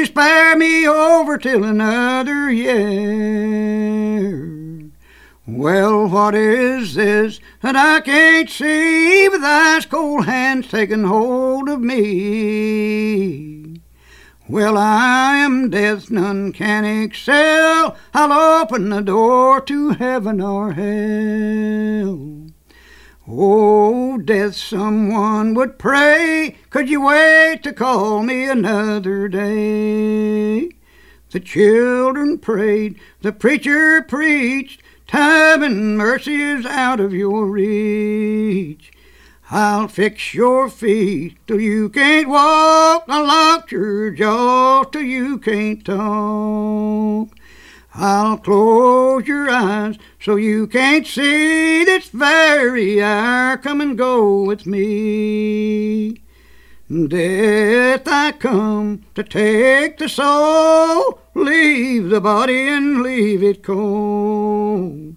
you spare me over till another year? Well, what is this that I can't see with ice cold hands taking hold of me? Well, I am death, none can excel. I'll open the door to heaven or hell. Oh, death, someone would pray. Could you wait to call me another day? The children prayed, the preacher preached. Time and mercy is out of your reach. I'll fix your feet till you can't walk. I'll lock your jaw till you can't talk. I'll close your eyes so you can't see this very hour. Come and go with me. Death, I come to take the soul, leave the body and leave it cold.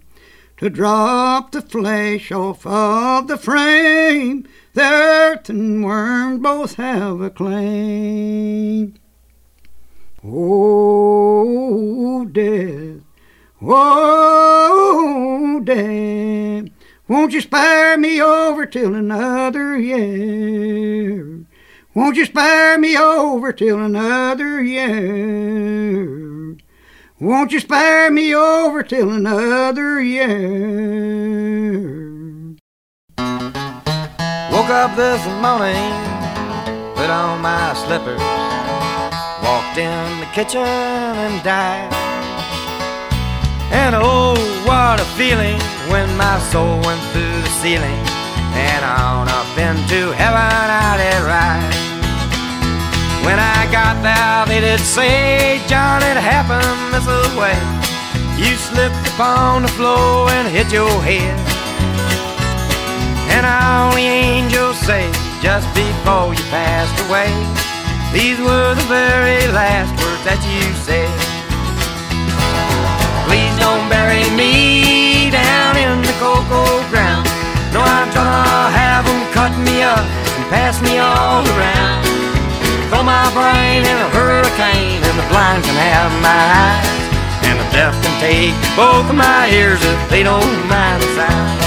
To drop the flesh off of the frame, the earth and worm both have a claim. Oh, death, oh, death, won't you spare me over till another year? Won't you spare me over till another year? Won't you spare me over till another year? Woke up this morning, put on my slippers, walked in the kitchen and died. And oh, what a feeling when my soul went through the ceiling and on up into heaven I did ride. When I got there, they did say, John, it happened this way. You slipped upon the floor and hit your head. And all the angels say, just before you passed away, these were the very last words that you said. Please don't bury me down in the cocoa ground. No, I'm gonna have them cut me up and pass me all around. Throw my brain in a hurricane, and the blind can have my eyes, and the deaf can take both of my ears if they don't mind the sound.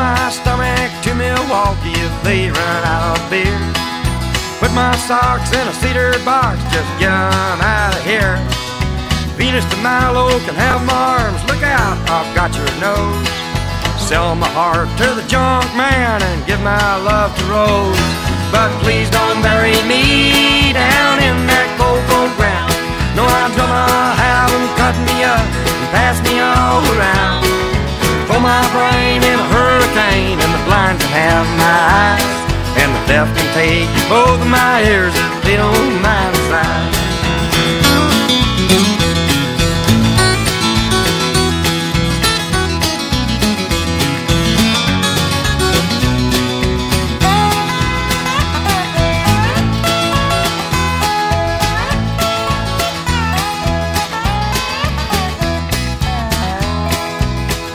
My stomach to Milwaukee if they run out of beer. Put my socks in a cedar box, just get out of here. Venus de Milo can have my arms, look out, I've got your nose. Sell my heart to the junk man and give my love to Rose. But please don't bury me down in that cocoa ground. No, I'm gonna have them cut me up and pass me all around. Throw my brain in a hurricane and the blind can have my eyes. And the deaf can take both of my ears if they don't mind the size.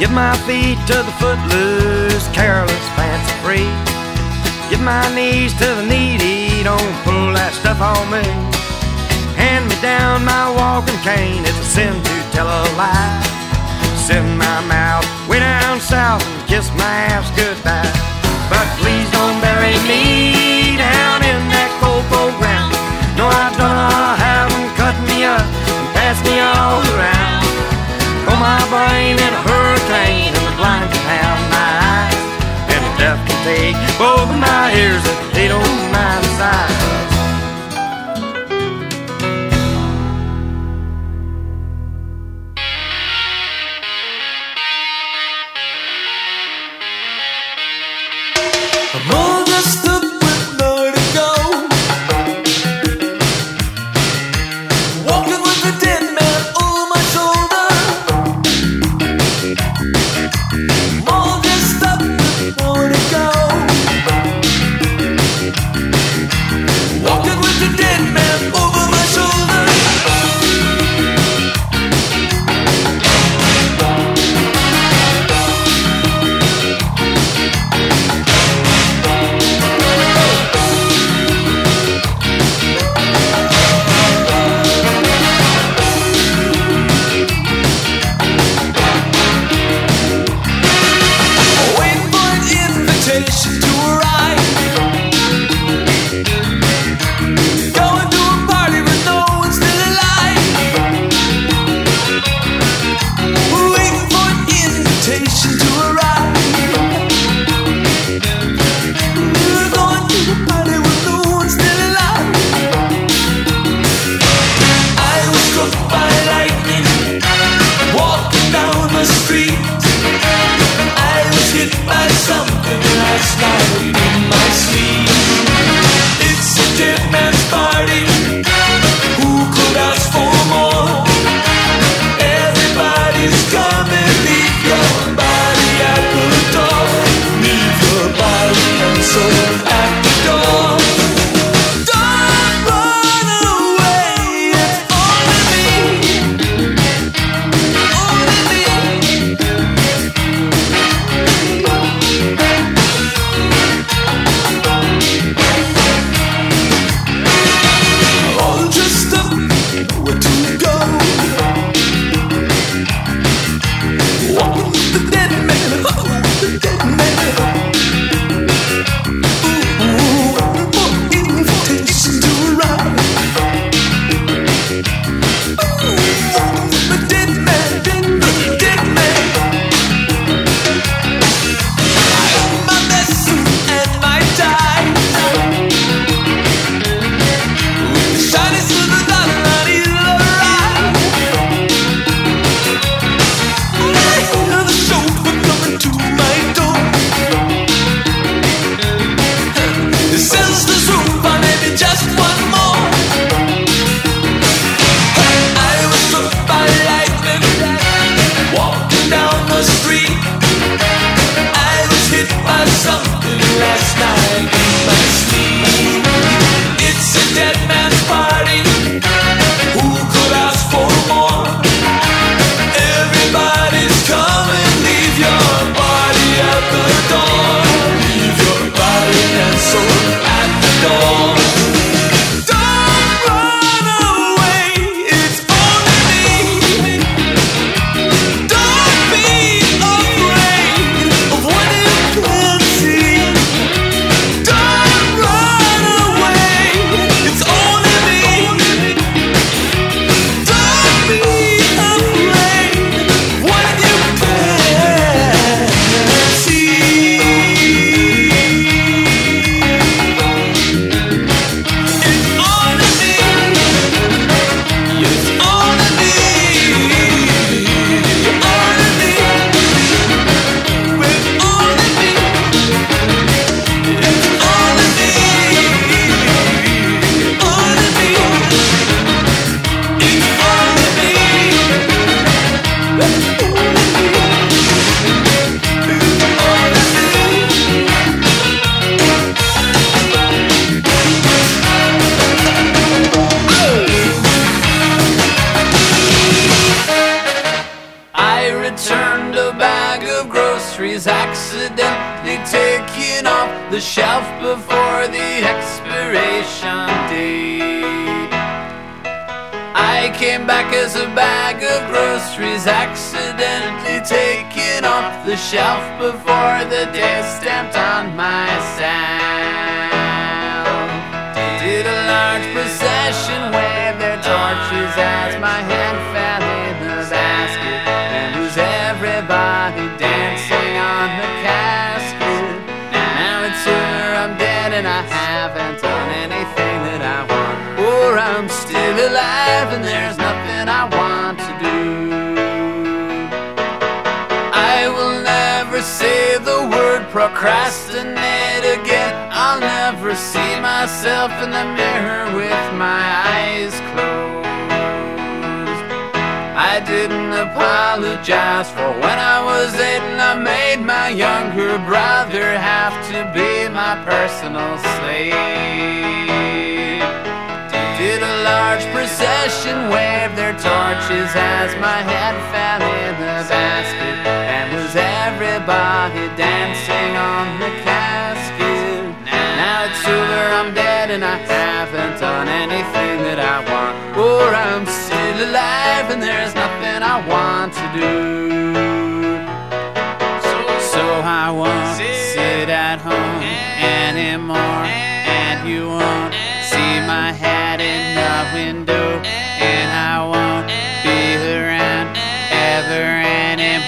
Give my feet to the footloose, careless, fancy free. Give my knees to the needy, don't pull that stuff on me. Hand me down my walking cane, it's a sin to tell a lie. Send my mouth way down south and kiss my ass goodbye. But please don't bury me take. Both of my ears if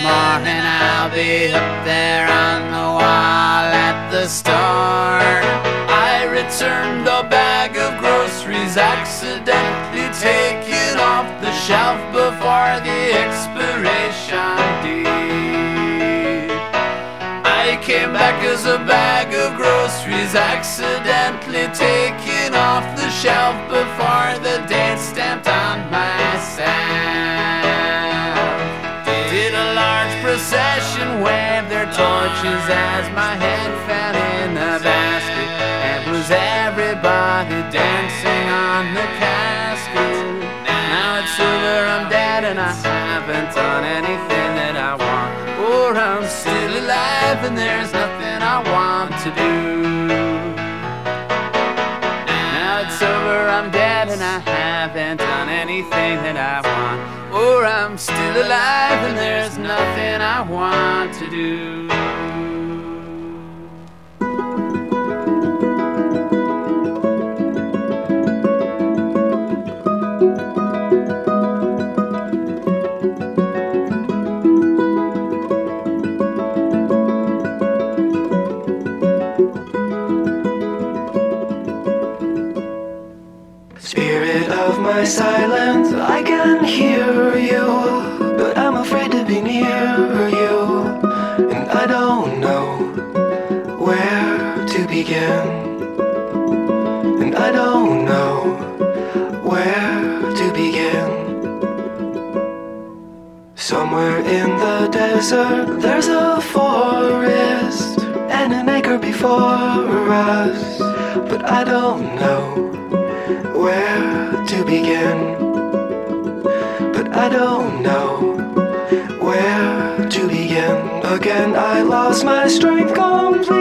morning I'll be up there on the wall at the start. I returned a bag of groceries accidentally taken off the shelf before the expiration date. I came back as a bag of groceries accidentally taken off the shelf before the date stamped ashes as my head fell in the basket. And was everybody dancing on the casket? Now it's over, I'm dead, and I haven't done anything that I want. Or I'm still alive, and there's nothing I want to do. Now it's over, I'm dead, and I haven't done anything that I want. Or I'm still alive, and there's nothing I want to do. My silence, I can hear you, but I'm afraid to be near you, and I don't know where to begin, and I don't know where to begin. Somewhere in the desert, there's a forest and an acre before us, but I don't know where to begin. But I don't know where to begin. Again, I lost my strength completely.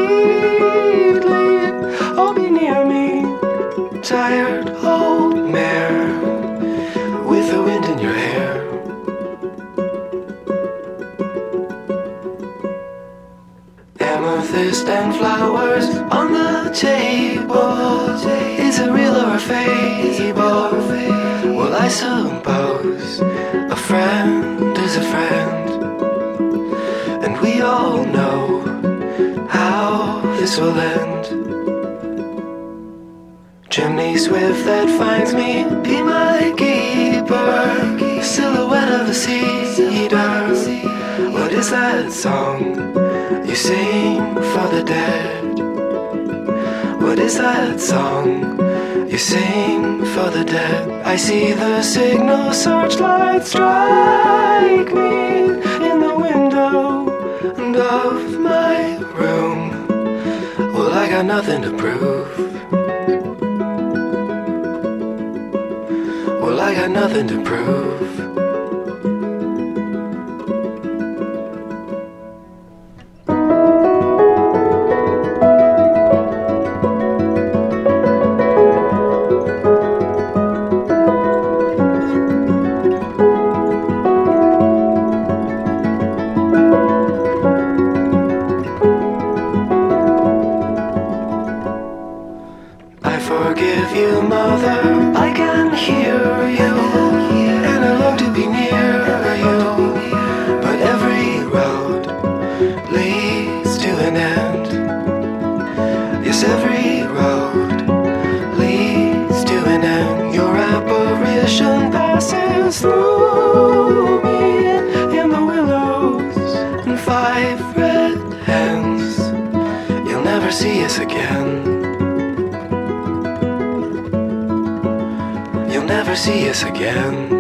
Oh, be near me, tired old Amethyst and flowers on the table. Is it real or a fable? Well, I suppose a friend is a friend, and we all know how this will end. Chimney swift that finds me, be my keeper. Silhouette of a cedar. What is that song you sing for the dead? What is that song you sing for the dead? I see the signal searchlight strike me in the window and of my room. Well, I got nothing to prove. Well, I got nothing to prove. see us again. You'll never see us again.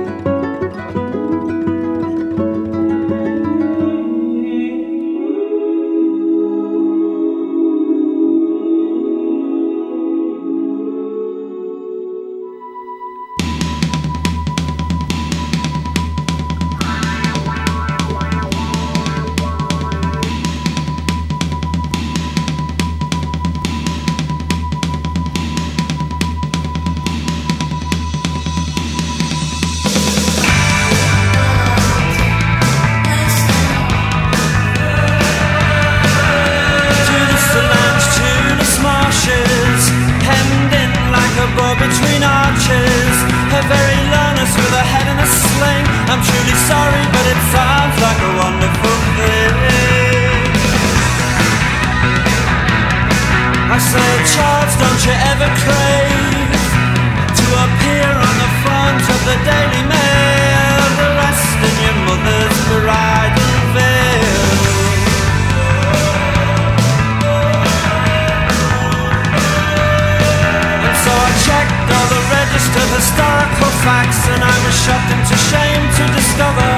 historical facts and I was shocked into shame to discover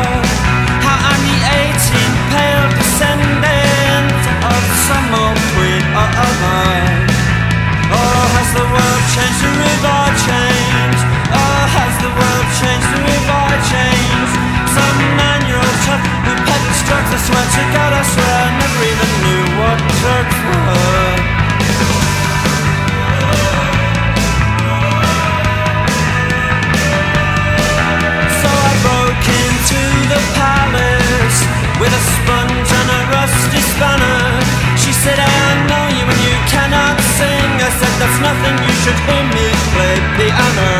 how I'm the 18 pale descendant of some old queen or other. Oh, has the world changed or have I changed? Oh, has the world changed or have I changed? Some manual child who pedal strokes, I swear to go? With a sponge and a rusty spanner. She said, I know you and you cannot sing. I said, that's nothing, you should hear me play piano.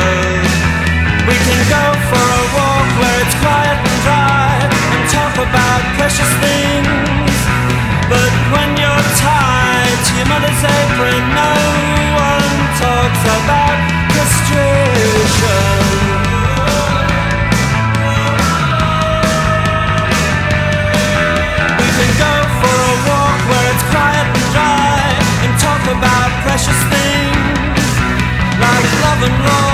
We can go for a walk where it's quiet and dry and talk about precious things. But when you're tied to your mother's apron, no like love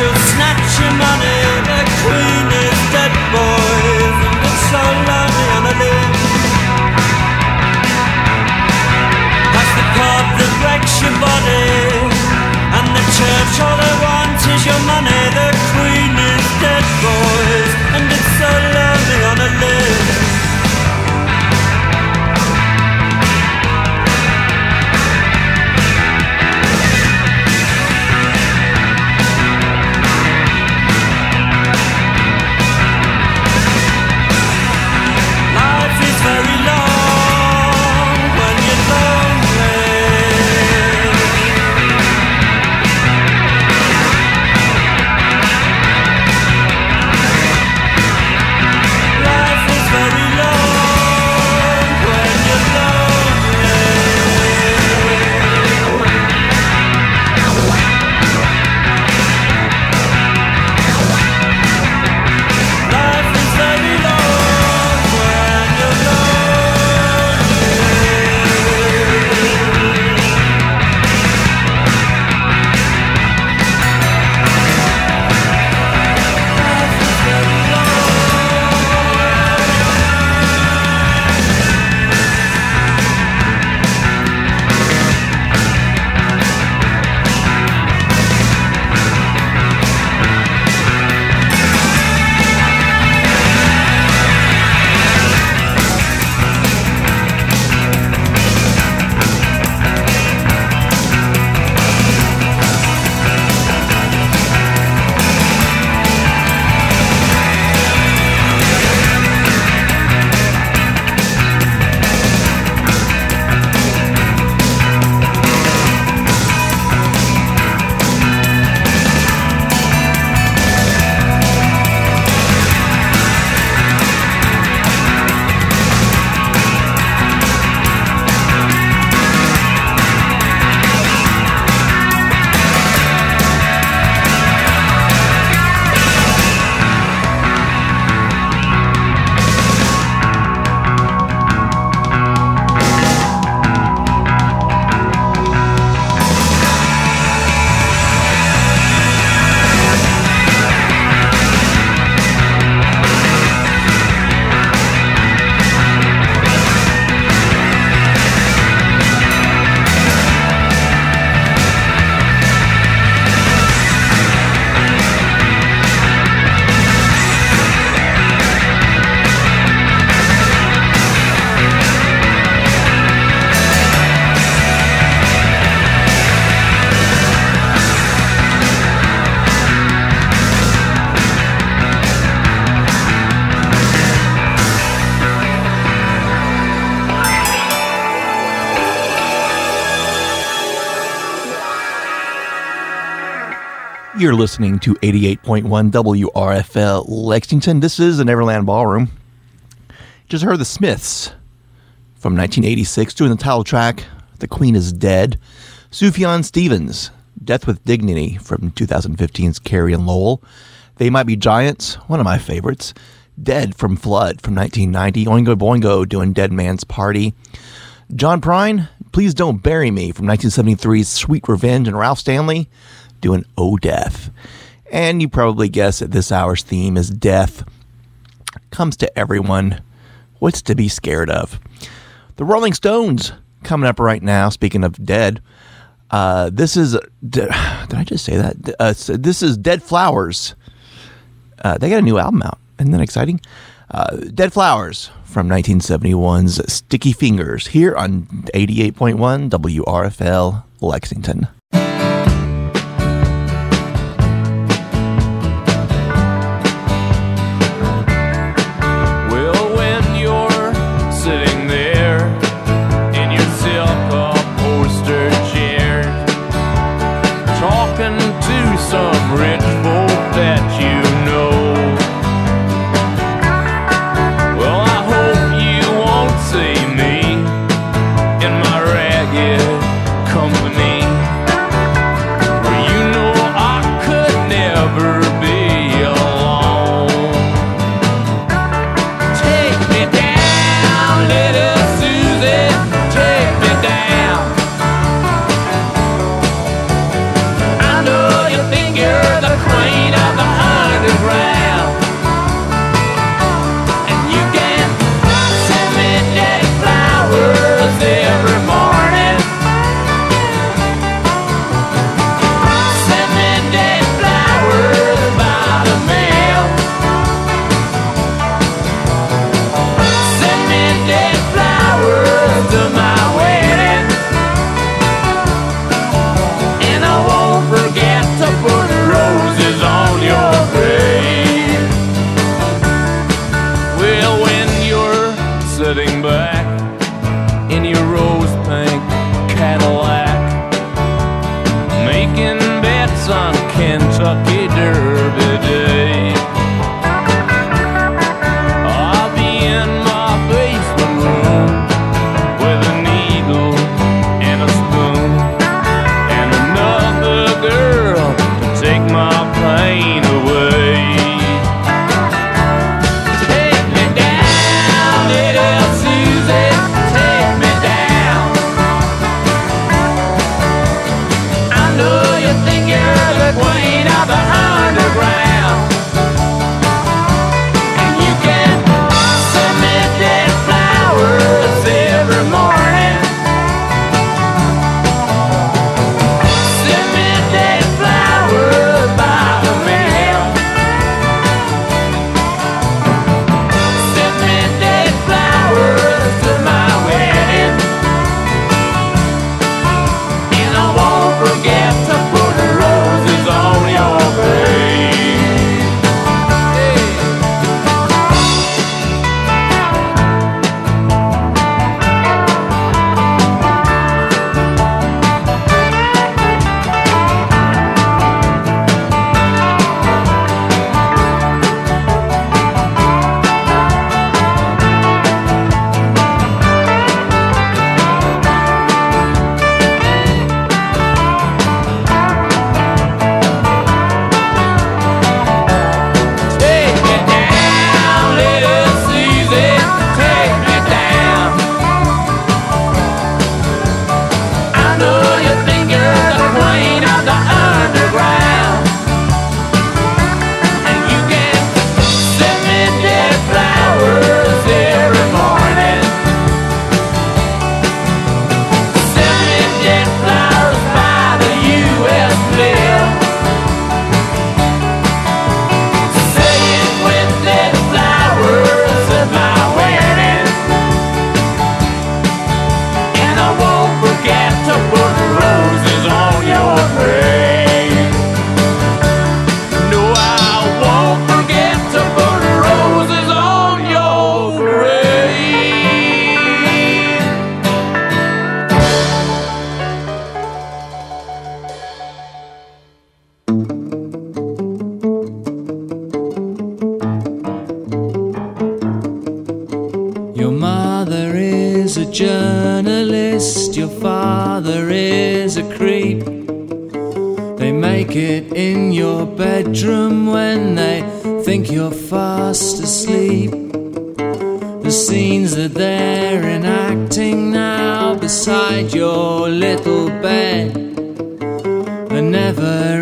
who'll snatch your money The queen is dead, boys. And it's so lonely on the that breaks your body And the church, all they You're listening to 88.1 WRFL Lexington. This is the Neverland Ballroom. Just heard the Smiths from 1986 doing the title track, The Queen is Dead. Sufjan Stevens, Death with Dignity from 2015's Carrie and Lowell. They Might Be Giants, one of my favorites. Dead from Flood from 1990. Oingo Boingo doing Dead Man's Party. John Prine, Please Don't Bury Me from 1973's Sweet Revenge, and Ralph Stanley doing O Death. And you probably guess that this hour's theme is death. Comes to everyone. What's to be scared of? The Rolling Stones coming up right now. Speaking of dead, uh, this is did, I just say that? Uh, so this is Dead Flowers. Uh, they got a new album out. Isn't that exciting? Uh, dead Flowers from 1971's Sticky Fingers here on 88.1 WRFL Lexington.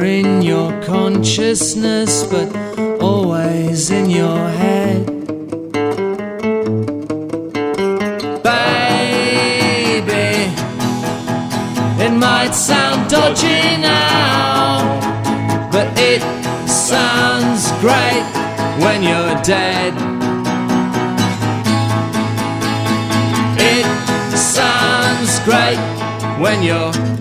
In your consciousness, but always in your head. Baby, it might sound dodgy now, but it sounds great when you're dead. It sounds great when you're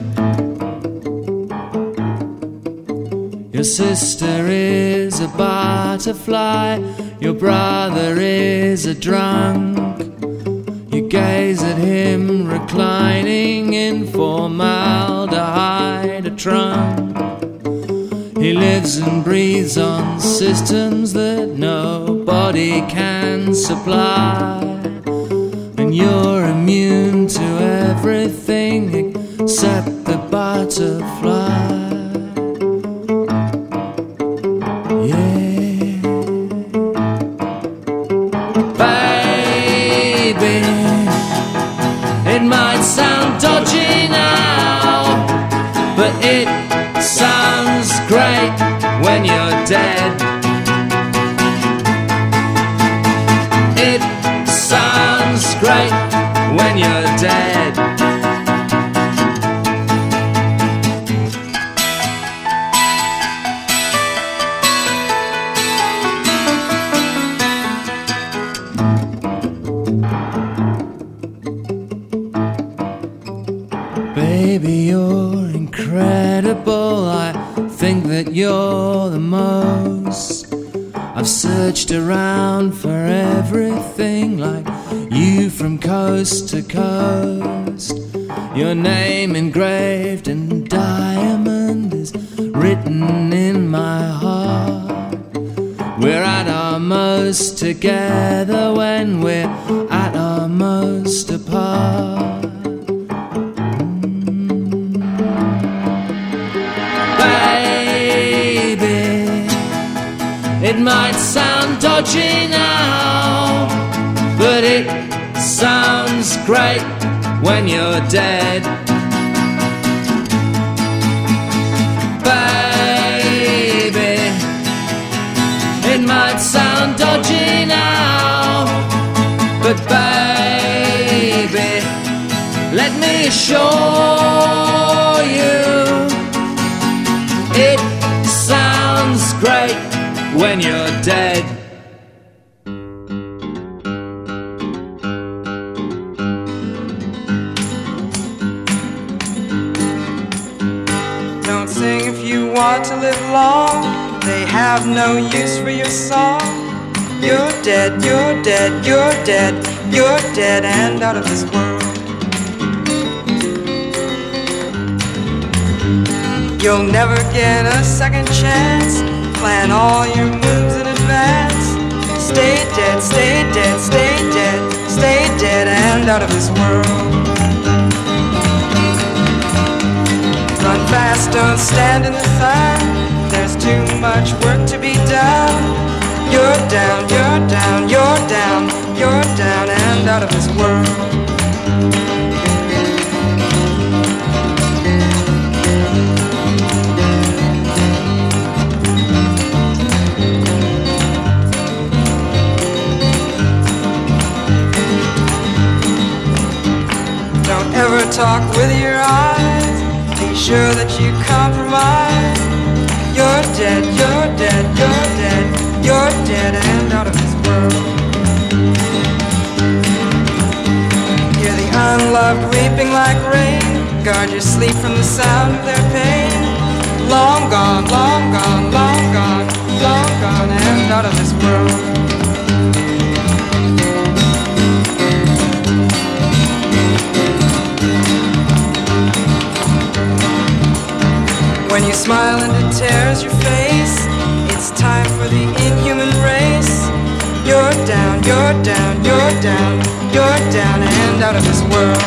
sister is a butterfly, your brother is a drunk. You gaze at him reclining in formaldehyde, a trunk. He lives and breathes on systems that nobody can supply. Dodgy now, but it sounds great when you're dead. Assure you, it sounds great when you're dead. Don't sing if you want to live long. They have no use for your song. You're dead, you're dead, you're dead, you're dead and out of this world. You'll never get a second chance. Plan all your moves in advance. Stay dead, stay dead, stay dead, stay dead and out of this world. Run fast, don't stand in the sun. There's too much work to be done. You're down, you're down, you're down, you're down and out of this world. Talk with your eyes. Be sure that you compromise. You're dead, you're dead, you're dead, you're dead and out of this world. Hear the unloved weeping like rain. Guard your sleep from the sound of their pain. Long gone, long gone, long gone, long gone and out of this world. When you smile and it tears your face, it's time for the inhuman race. You're down, you're down, you're down, you're down and out of this world.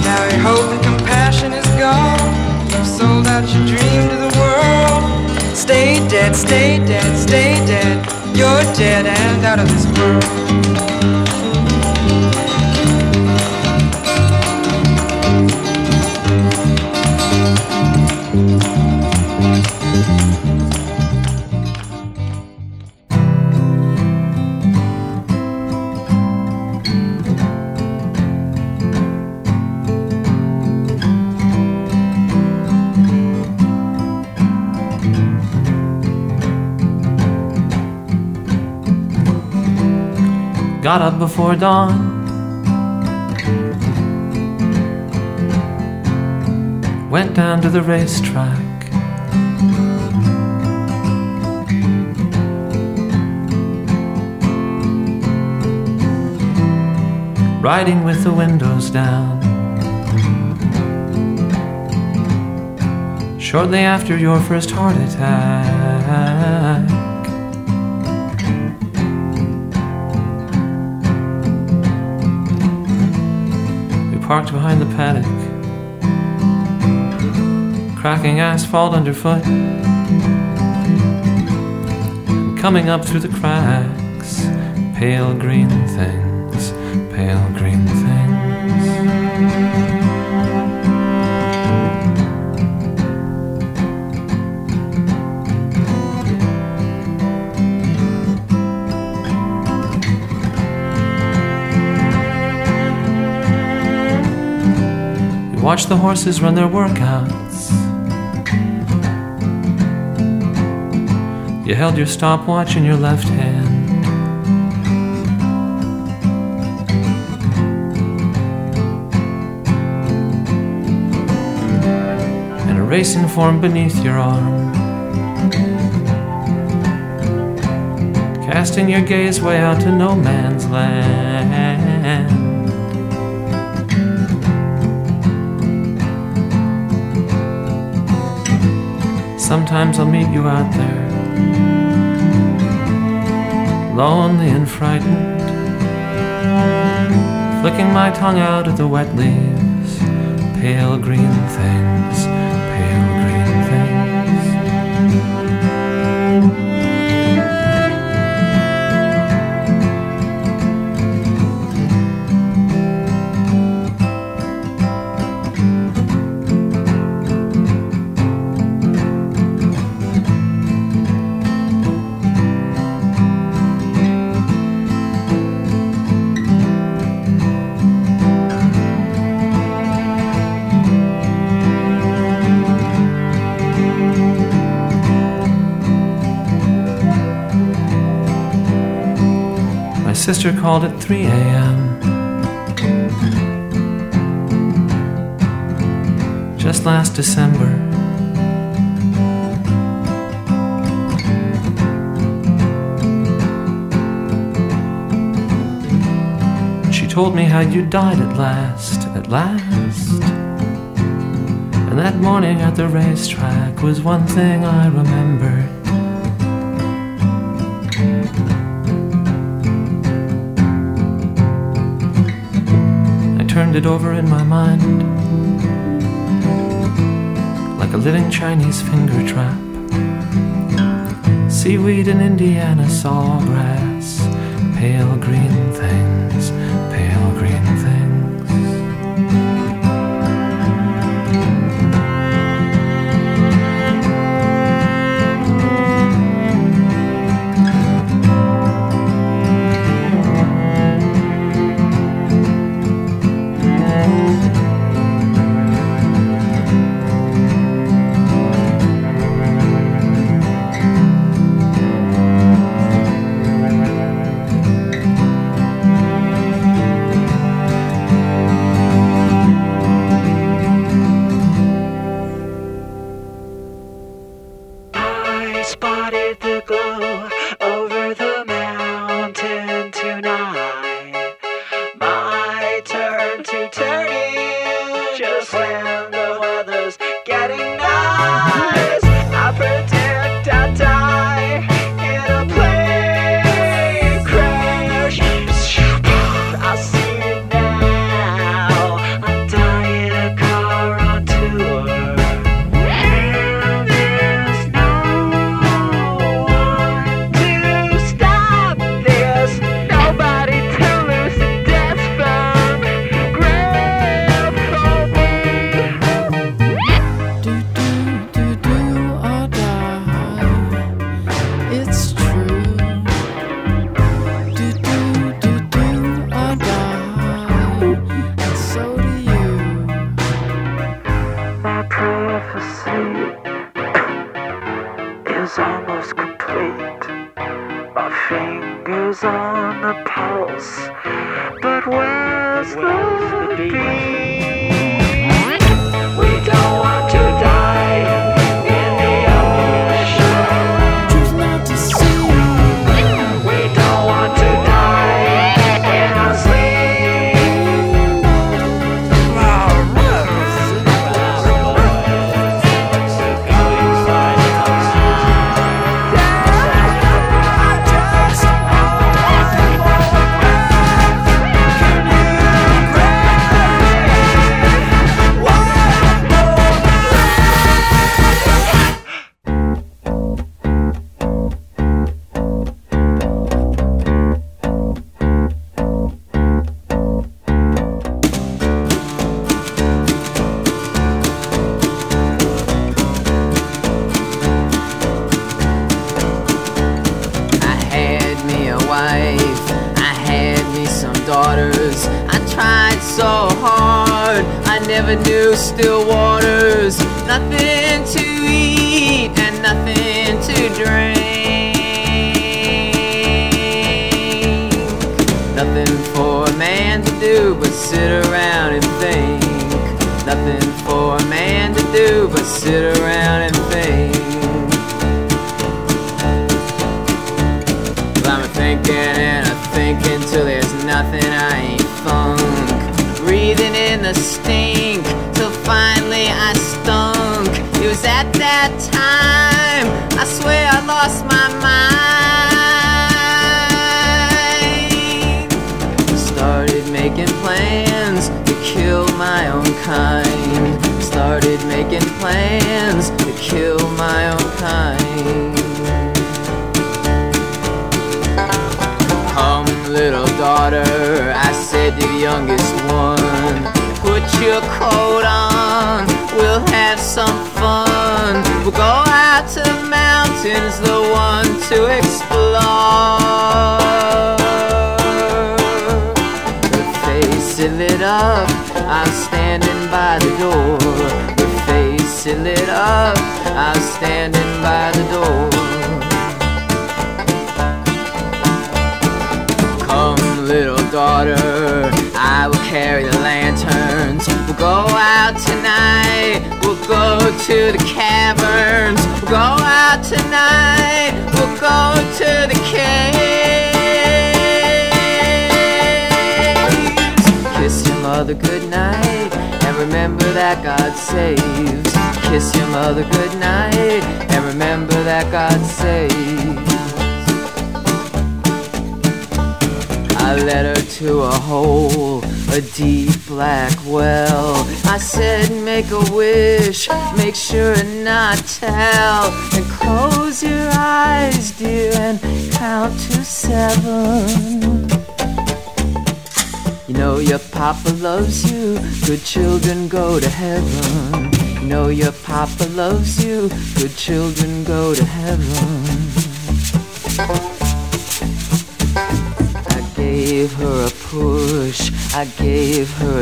Now your hope and compassion is gone. You've sold out your dream to the world. Stay dead, stay dead, stay dead. You're dead and out of this world. Got up before dawn. Went down to the racetrack. Riding with the windows down. Shortly after your first heart attack. Parked behind the paddock, cracking asphalt underfoot, coming up through the cracks, pale green things, We watched the horses run their workouts. You held your stopwatch in your left hand. And a racing form beneath your arm. Casting your gaze way out to no man's land. Sometimes I'll meet you out there, lonely and frightened, flicking my tongue out at the wet leaves, pale green things, sister called at 3 a.m. Just last December. She told me how you died at last, at last. And that morning at the racetrack was one thing I remembered. It over in my mind like a living Chinese finger trap. Seaweed in Indiana, sawgrass, pale green things, pale green things.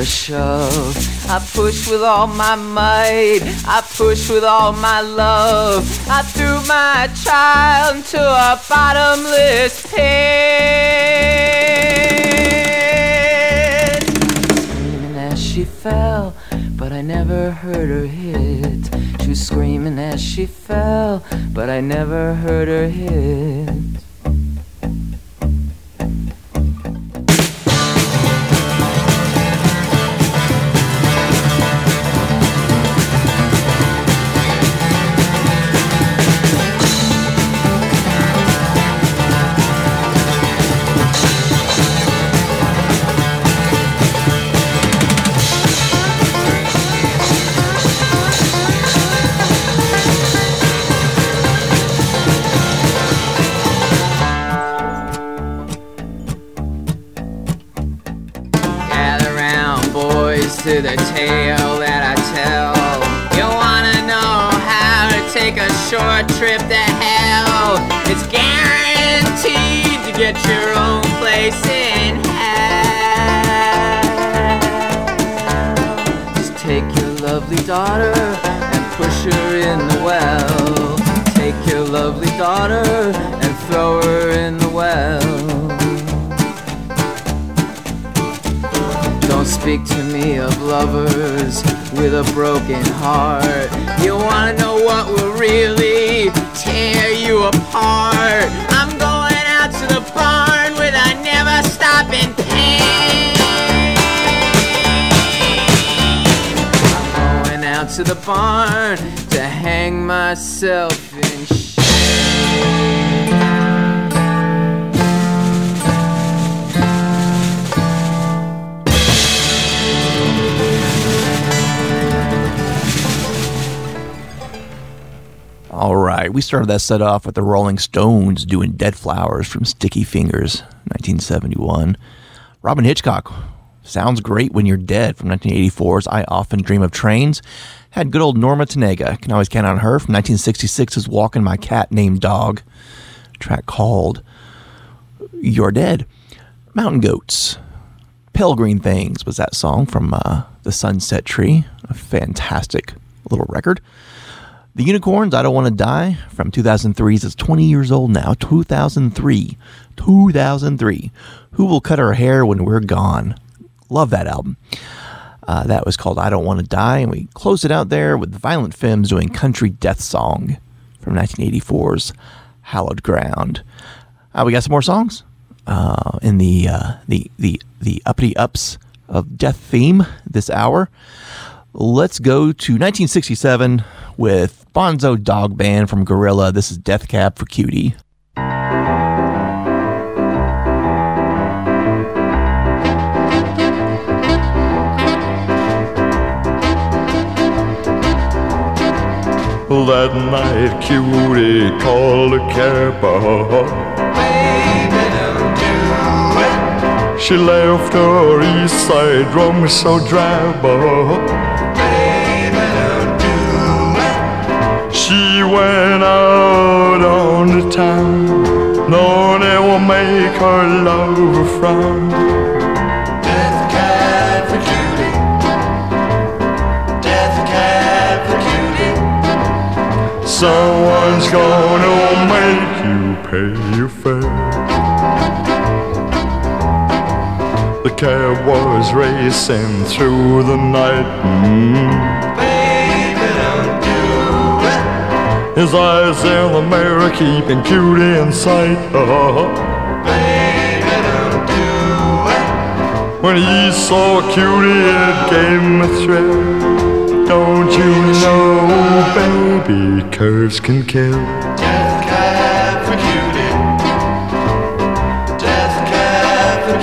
shove. I push with all my might, I push with all my love. I threw my child into a bottomless pit. Screaming as she fell, but I never heard her hit. She was screaming as she fell, but I never heard her hit. Lovers with a broken heart. You wanna know what will really tear you apart? I'm going out to the barn with a never stopping pain. I'm going out to the barn to hang myself right, we started that set off with the Rolling Stones doing Dead Flowers from Sticky Fingers, 1971. Robyn Hitchcock, Sounds Great When You're Dead from 1984's I Often Dream of Trains. Had good old Norma Tanega, can always count on her from 1966's Walking My Cat Named Dog, track called You're Dead. Mountain Goats, Pale Green Things was that song from uh, The Sunset Tree, a fantastic little record. The Unicorns, I Don't Want to Die from 2003. It's 20 years old now. 2003. 2003. Who Will Cut Our Hair When We're Gone? Love that album. Uh, that was called I Don't Want to Die. And we closed it out there with Violent Femmes doing Country Death Song from 1984's Hallowed Ground. Uh, we got some more songs uh, in the, uh, the, the, the uppity ups of death theme this hour. Let's go to 1967 with Bonzo Dog Band from Gorilla. This is Death Cab for Cutie. That night, cutie called a cab. She left her east side drum so drab. She went out on the town, knowing it will make her lover frown. Death cab for cutie. Death cab for cutie. Someone's gonna make you pay your fare. The cab was racing through the night. mm. His eyes in the mirror keeping cutie in sight. Baby, don't do it. When he saw cutie, it gave him a thrill. Don't you know, baby, curves can kill. Death cab for cutie. Death cab for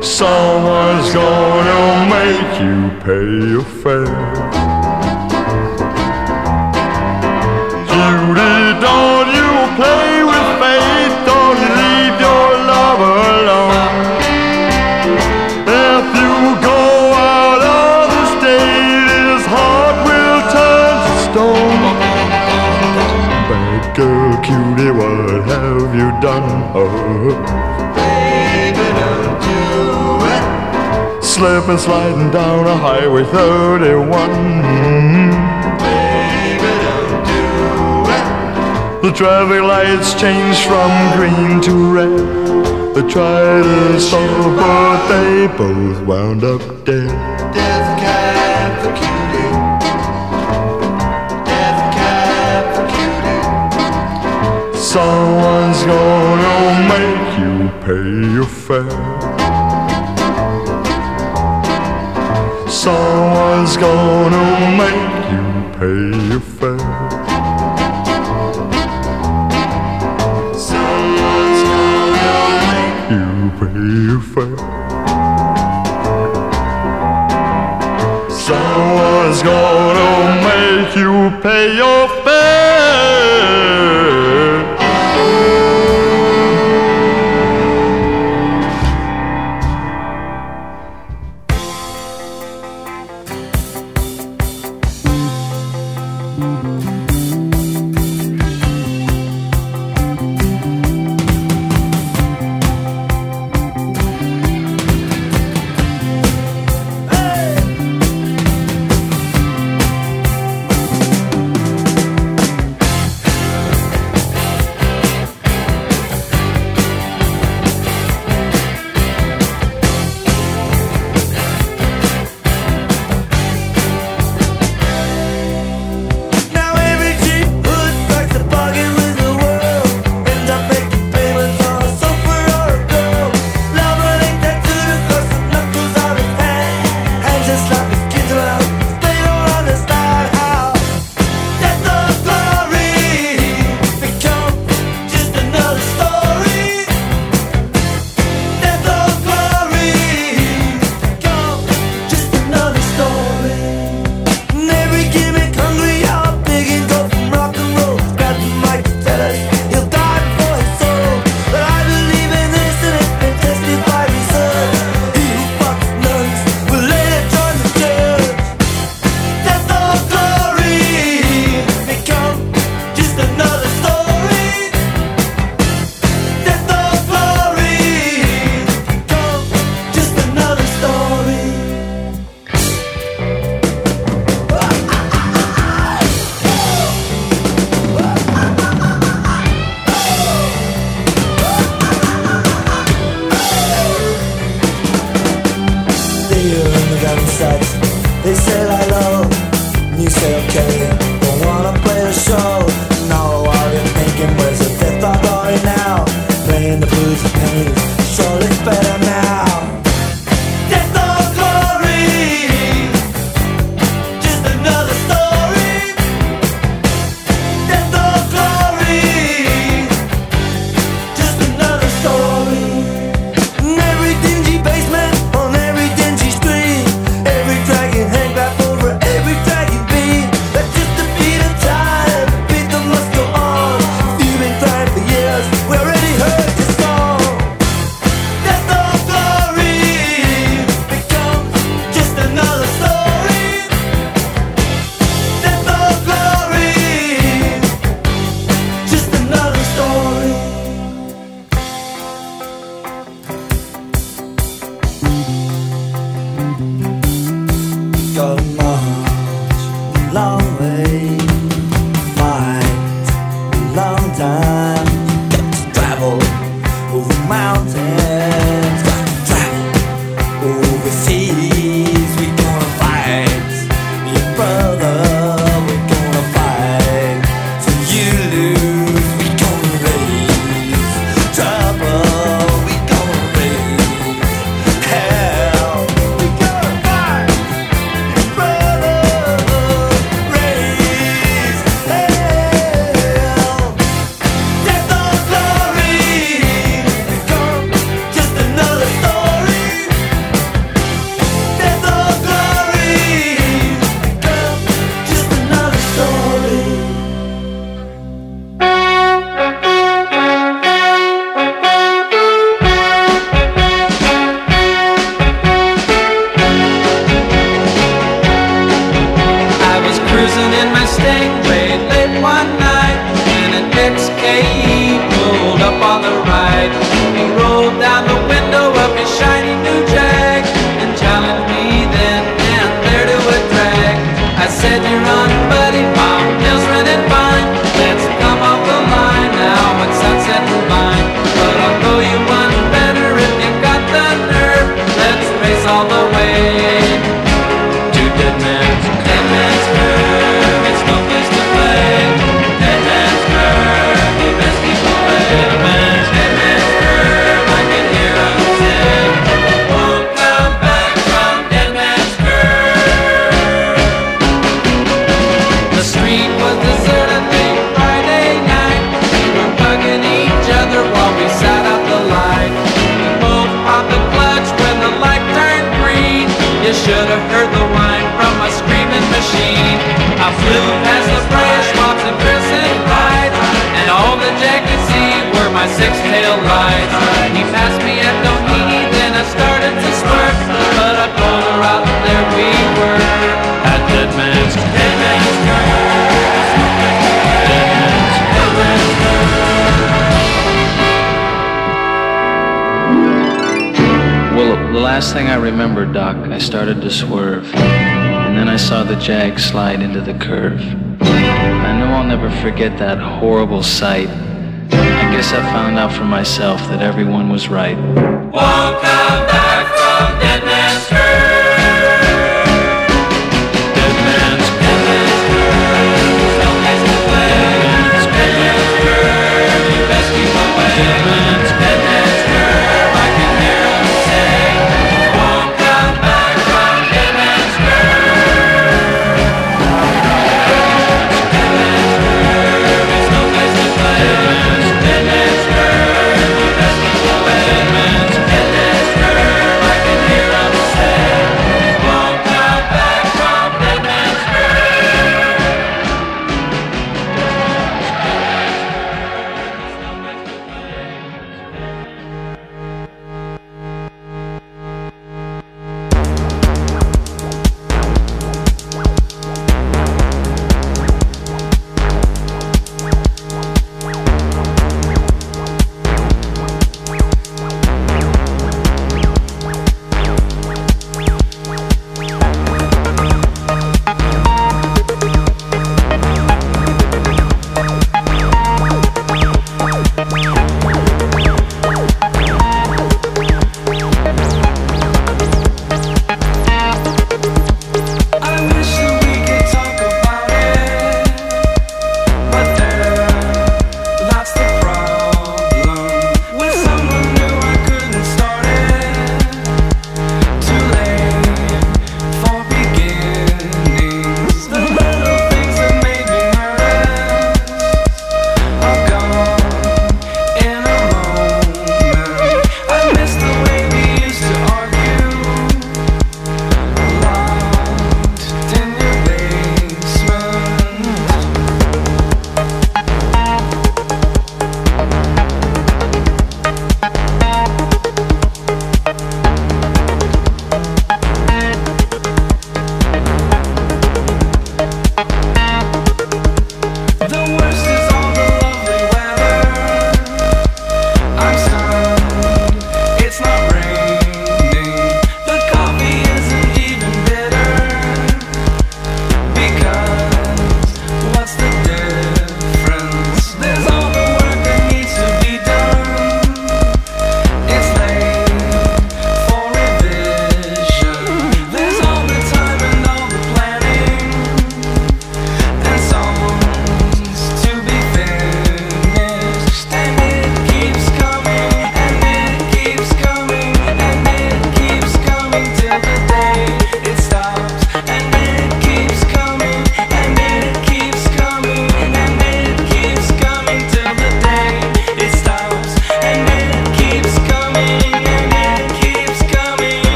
cutie. Someone's gonna make you pay your fare. Cutie, don't you play with fate, don't you leave your lover alone. If you go out of the state, his heart will turn to stone. Bad girl, cutie, what have you done? Oh. Baby, don't do it. Slipping, sliding down a highway 31. The traffic lights changed from green to red. They tried to stop, but they both wound up dead. Death cab for cutie. Death cab for cutie. Someone's gonna make you pay your fare. Someone's gonna make you pay your fare. Make You. Someone's gonna make you pay your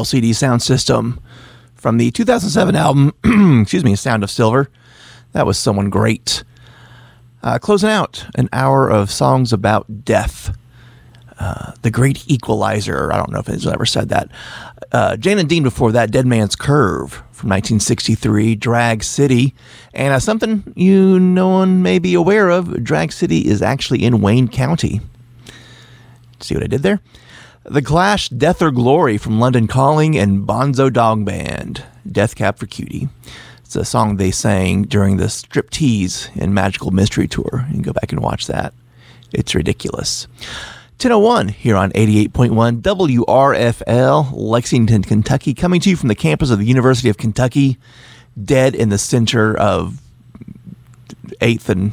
LCD Sound System from the 2007 album, excuse me, Sound of Silver. That was someone great. Uh, closing out an hour of songs about death. Uh, the Great Equalizer. I don't know if it's ever said that. Uh, Jan and Dean before that, Dead Man's Curve from 1963, Drag City. And uh, something you no one may be aware of Drag City is actually in Wayne County. See what I did there? The Clash, Death or Glory from London Calling and Bonzo Dog Band, Death Cab for Cutie. It's a song they sang during the Striptease and Magical Mystery Tour. You can go back and watch that. It's ridiculous. 1001 here on 88.1 WRFL, Lexington, Kentucky, coming to you from the campus of the University of Kentucky, dead in the center of 8th and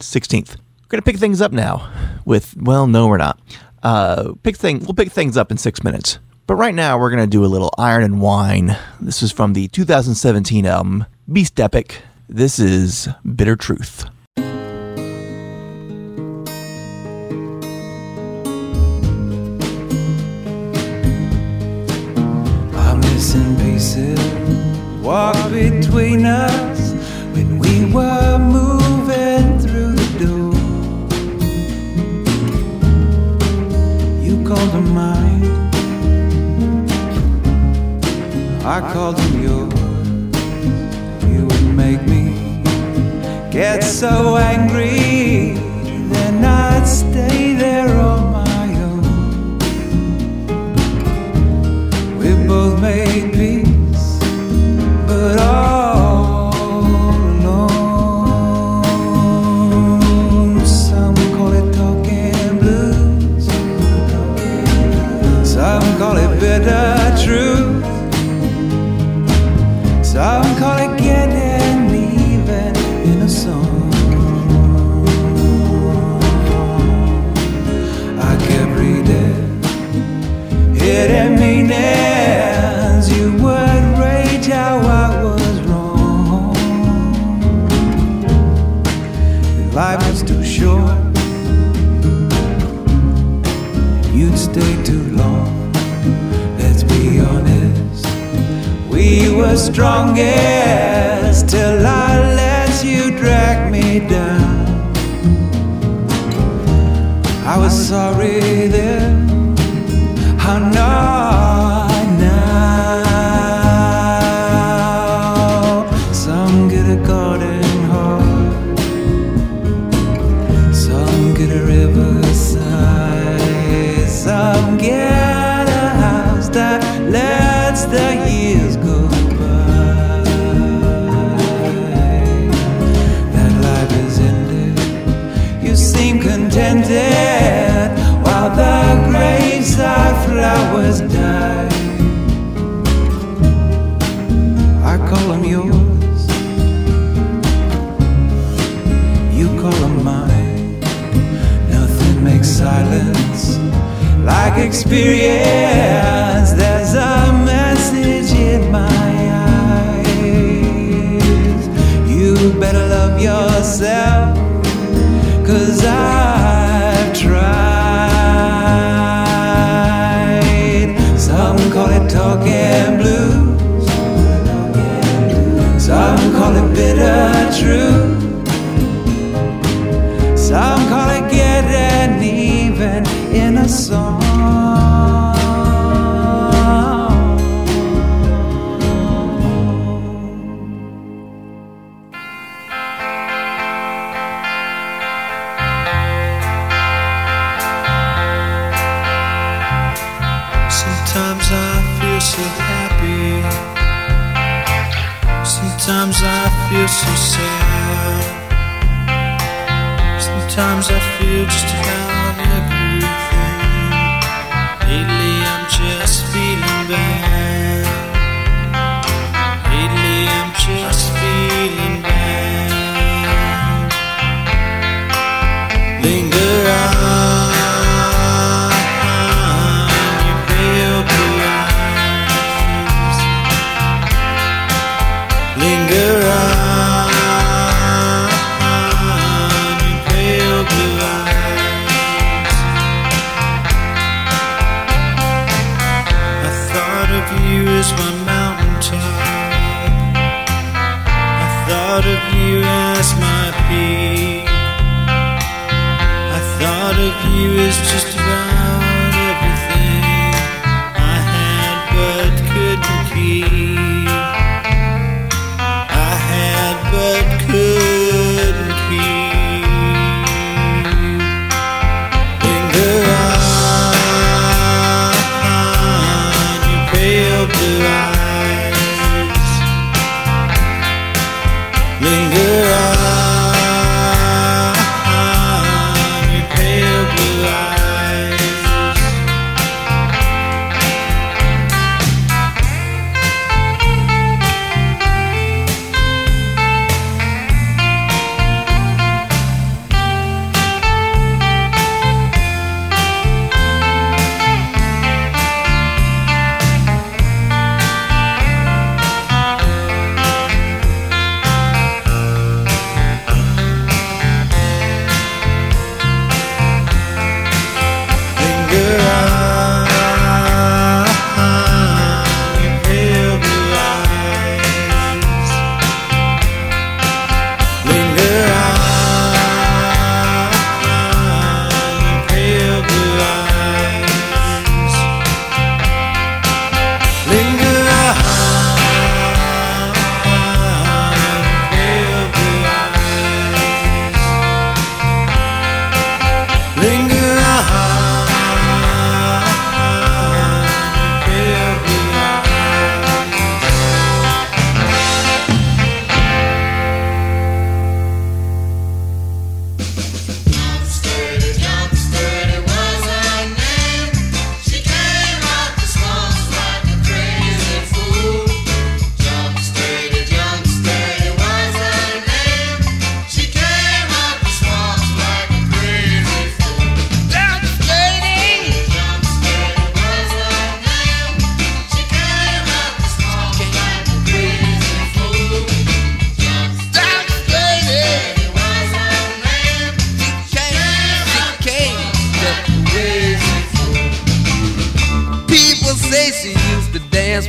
16th. We're going to pick things up now with, well, no, we're not. Uh, pick thing, we'll pick things up in six minutes. But right now, we're going to do a little Iron and Wine. This is from the 2017 album Beast Epic. This is Bitter Truth. Pieces walked between us when we were called them mine, I called them yours. You would make me get so angry, then I'd stay there on my own. We both made peace,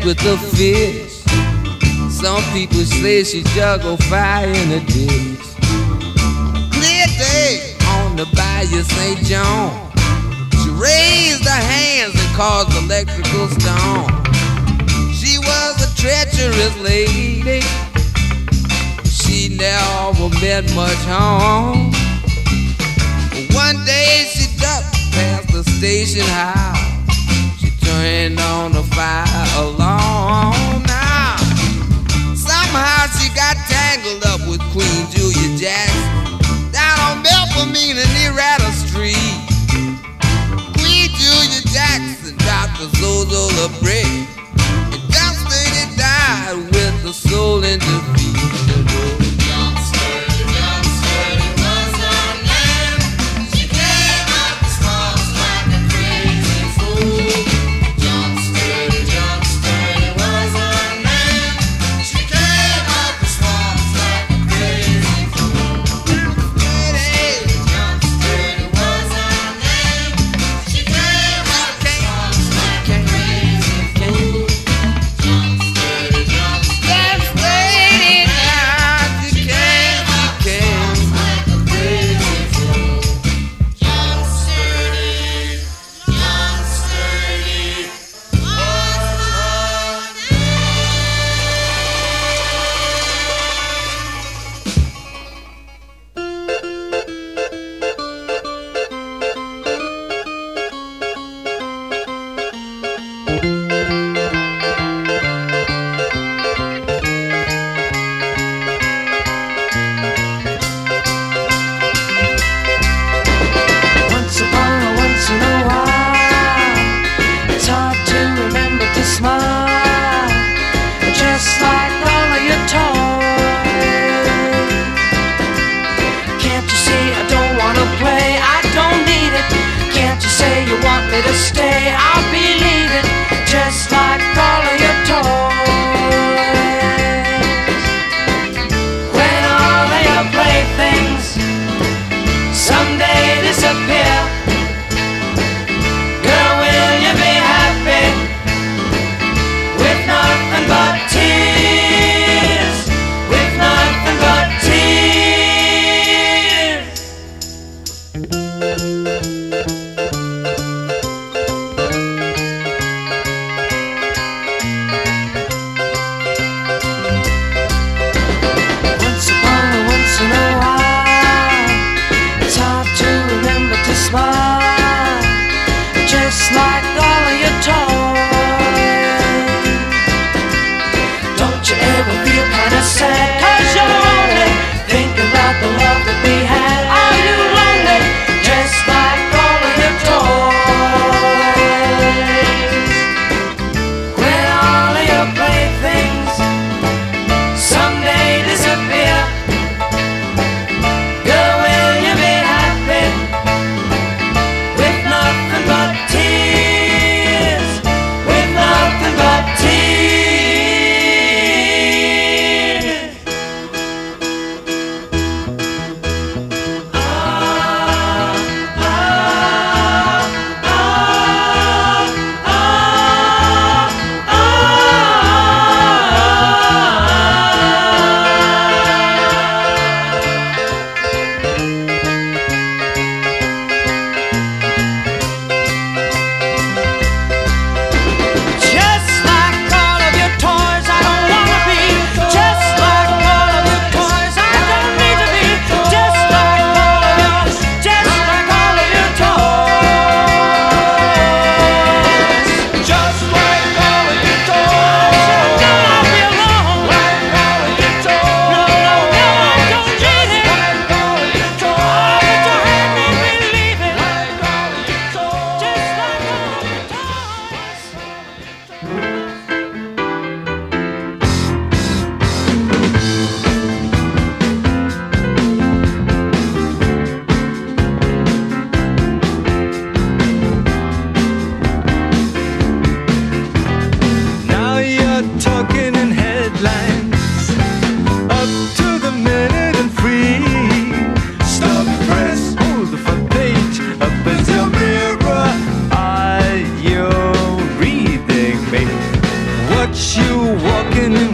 with the fish. Some people say she juggled fire in a dish. Clear day on the Bayou St. John. She raised her hands and caused electrical storm. She was a treacherous lady. She never meant much harm. One day she ducked past the station house. Turned on the fire alarm. Now, somehow she got tangled up with Queen Julia Jackson down on Belfamine and Errata Street. Queen Julia Jackson dropped the Zozo La Brick. And Dusty died with the soul in defeat. What you walking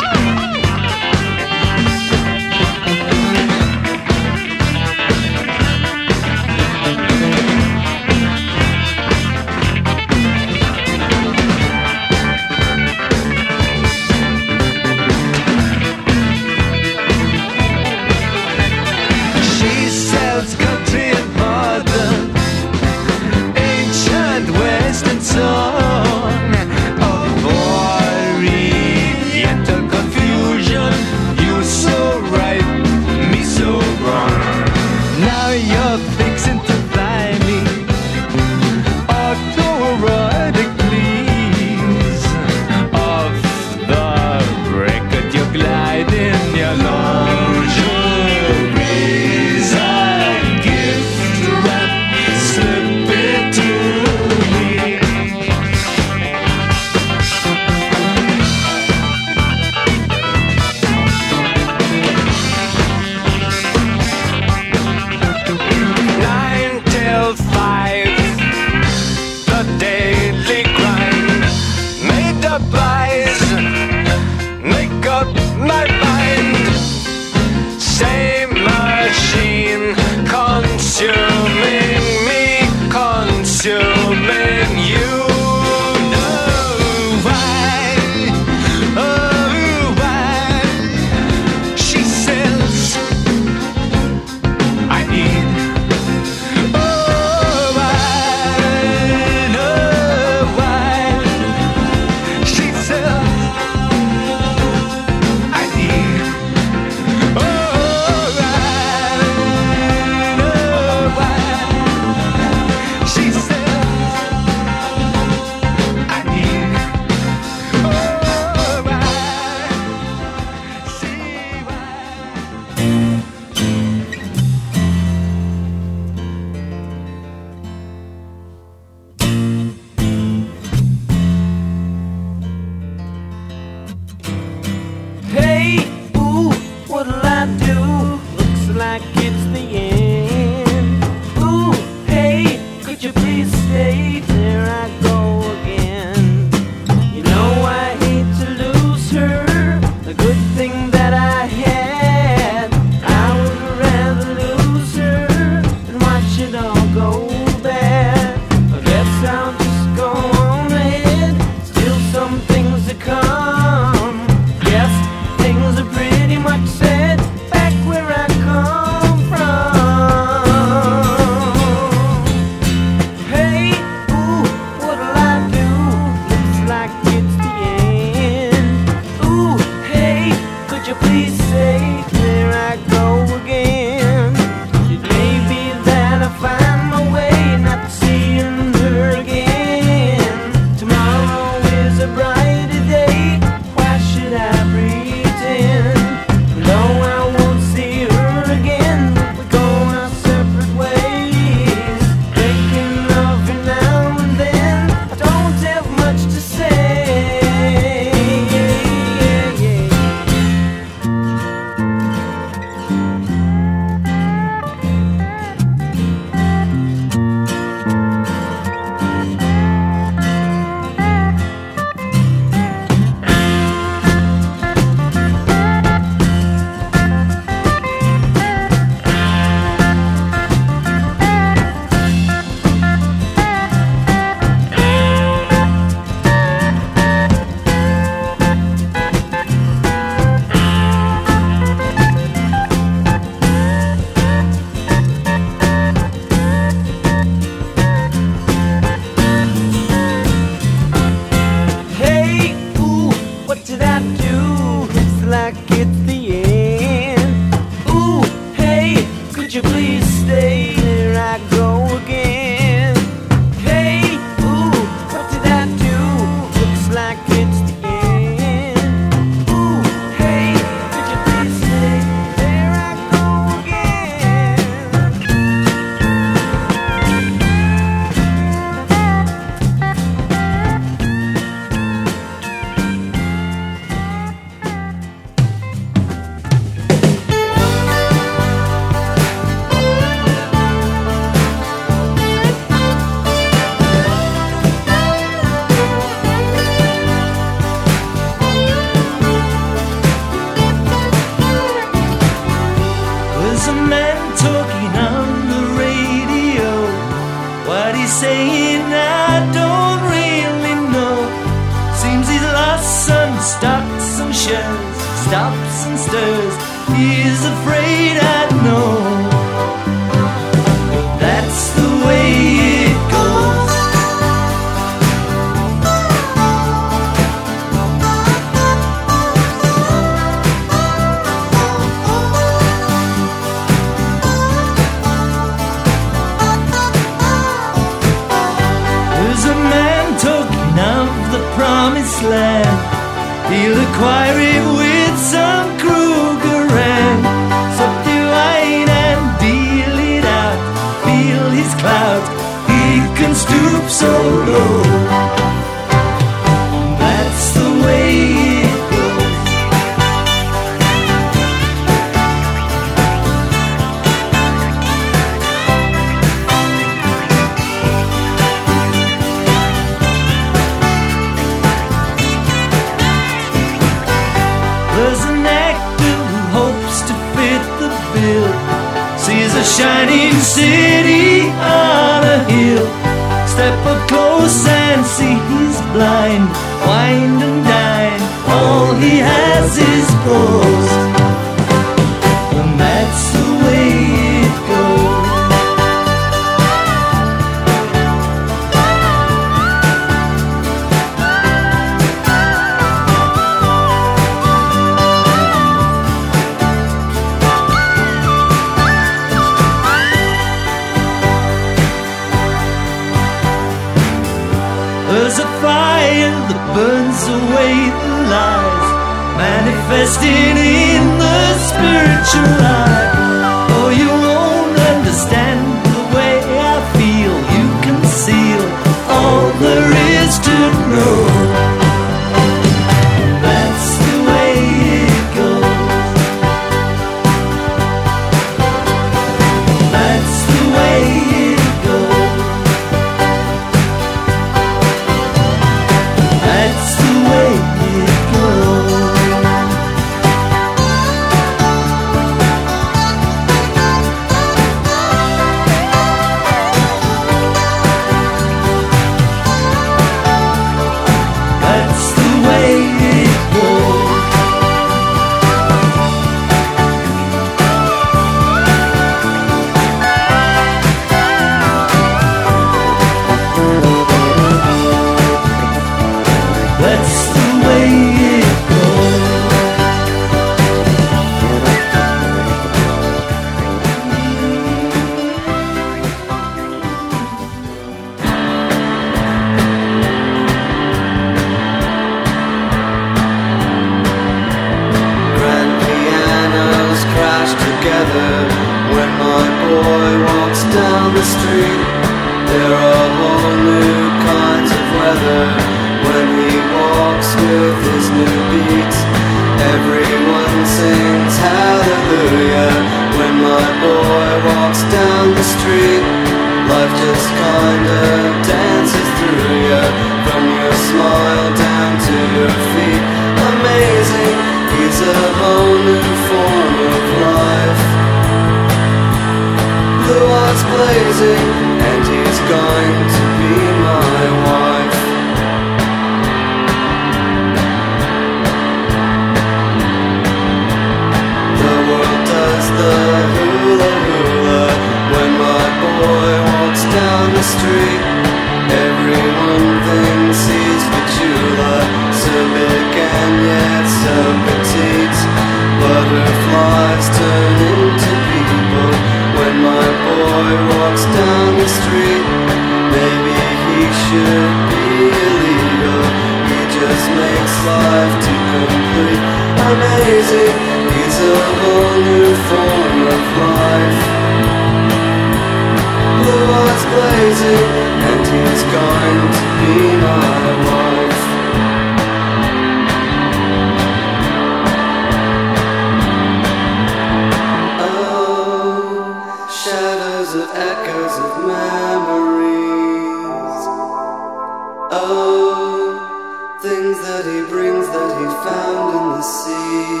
that he brings that he found in the sea.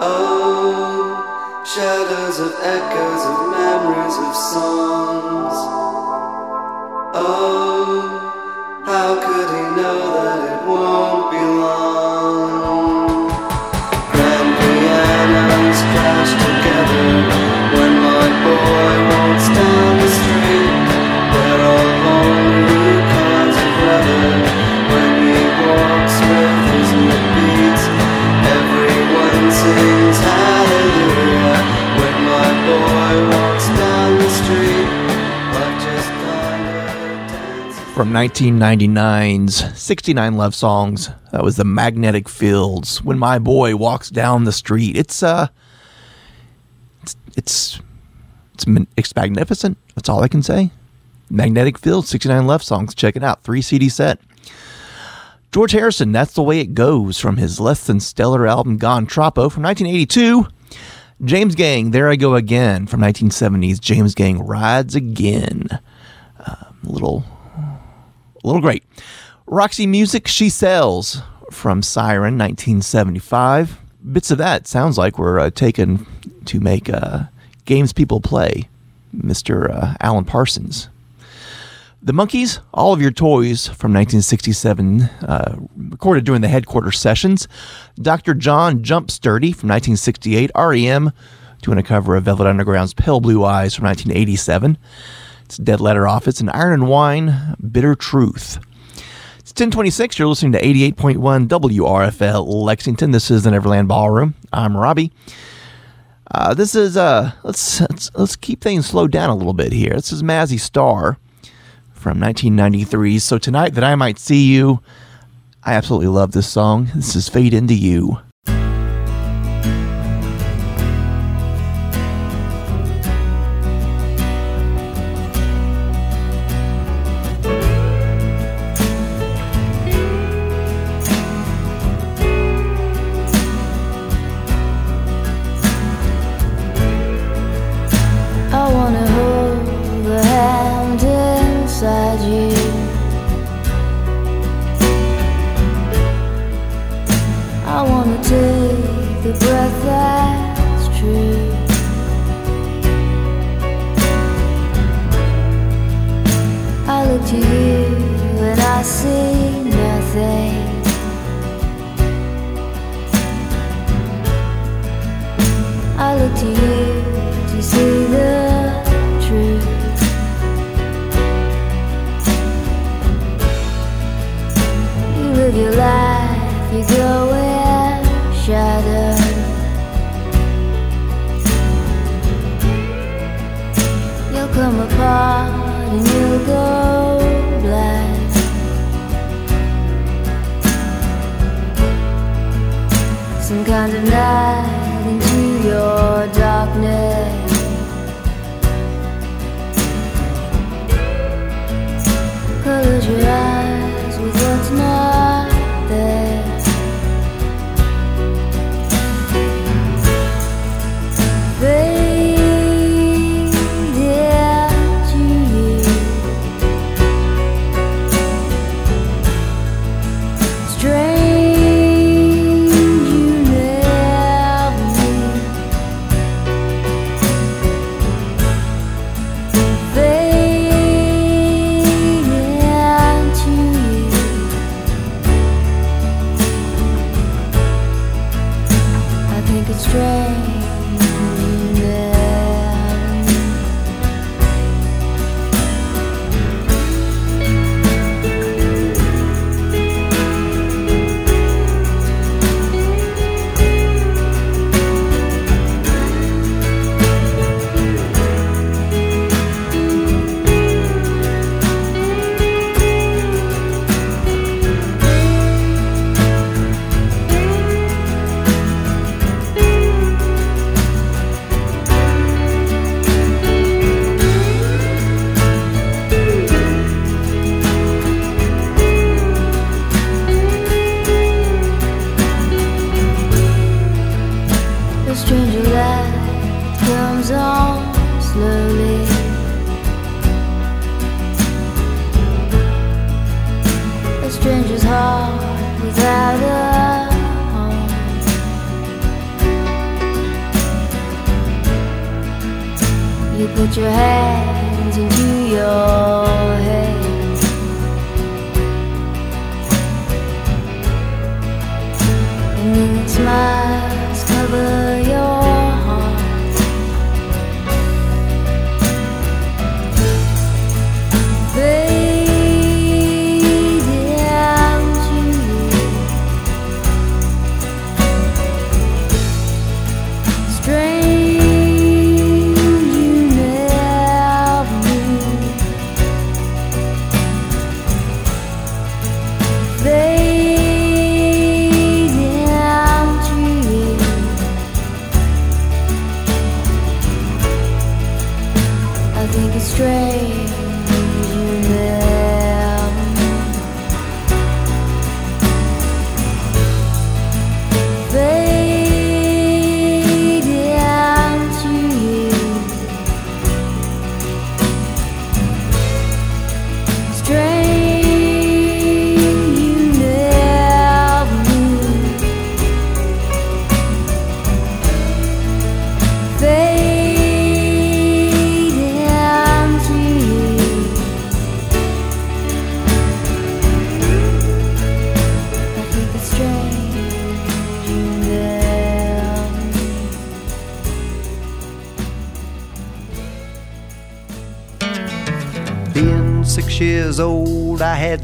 Oh, shadows of echoes of memories of songs. Oh. From 1999's 69 Love Songs. That was the Magnetic Fields. When my boy walks down the street, it's uh, it's it's it's, magnificent. That's all I can say. Magnetic Fields, 69 Love Songs. Check it out. Three CD set. George Harrison, That's the Way It Goes from his less than stellar album Gone Troppo from 1982. James Gang, There I Go Again from 1970s. James Gang Rides Again. Uh, little, little great. Roxy Music, She Sells from Siren 1975. Bits of that sounds like were uh, taken to make uh, games people play. Mr. Uh, Alan Parsons. The Monkees, All of Your Toys from 1967, uh, recorded during the headquarters sessions. Dr. John Jump Sturdy from 1968, REM, doing a cover of Velvet Underground's Pale Blue Eyes from 1987. It's Dead Letter Office and Iron and Wine, Bitter Truth. It's 1026. You're listening to 88.1 WRFL Lexington. This is the Neverland Ballroom. I'm Robbie. Uh, this is uh let's, let's let's keep things slowed down a little bit here. This is Mazzy Star from 1993. So tonight that I might see you, I absolutely love this song. This is Fade into You.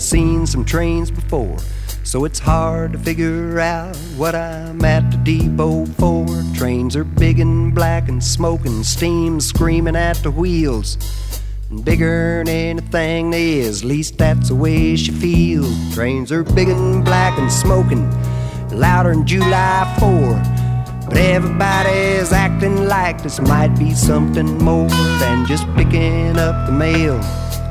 Seen some trains before. So it's hard to figure out what I'm at the depot for. Trains are big and black and smoking, steam screaming at the wheels. And bigger than anything at least that's the way she feels. Trains are big and black and smoking, louder than July 4. But everybody's acting like this might be something more than just picking up the mail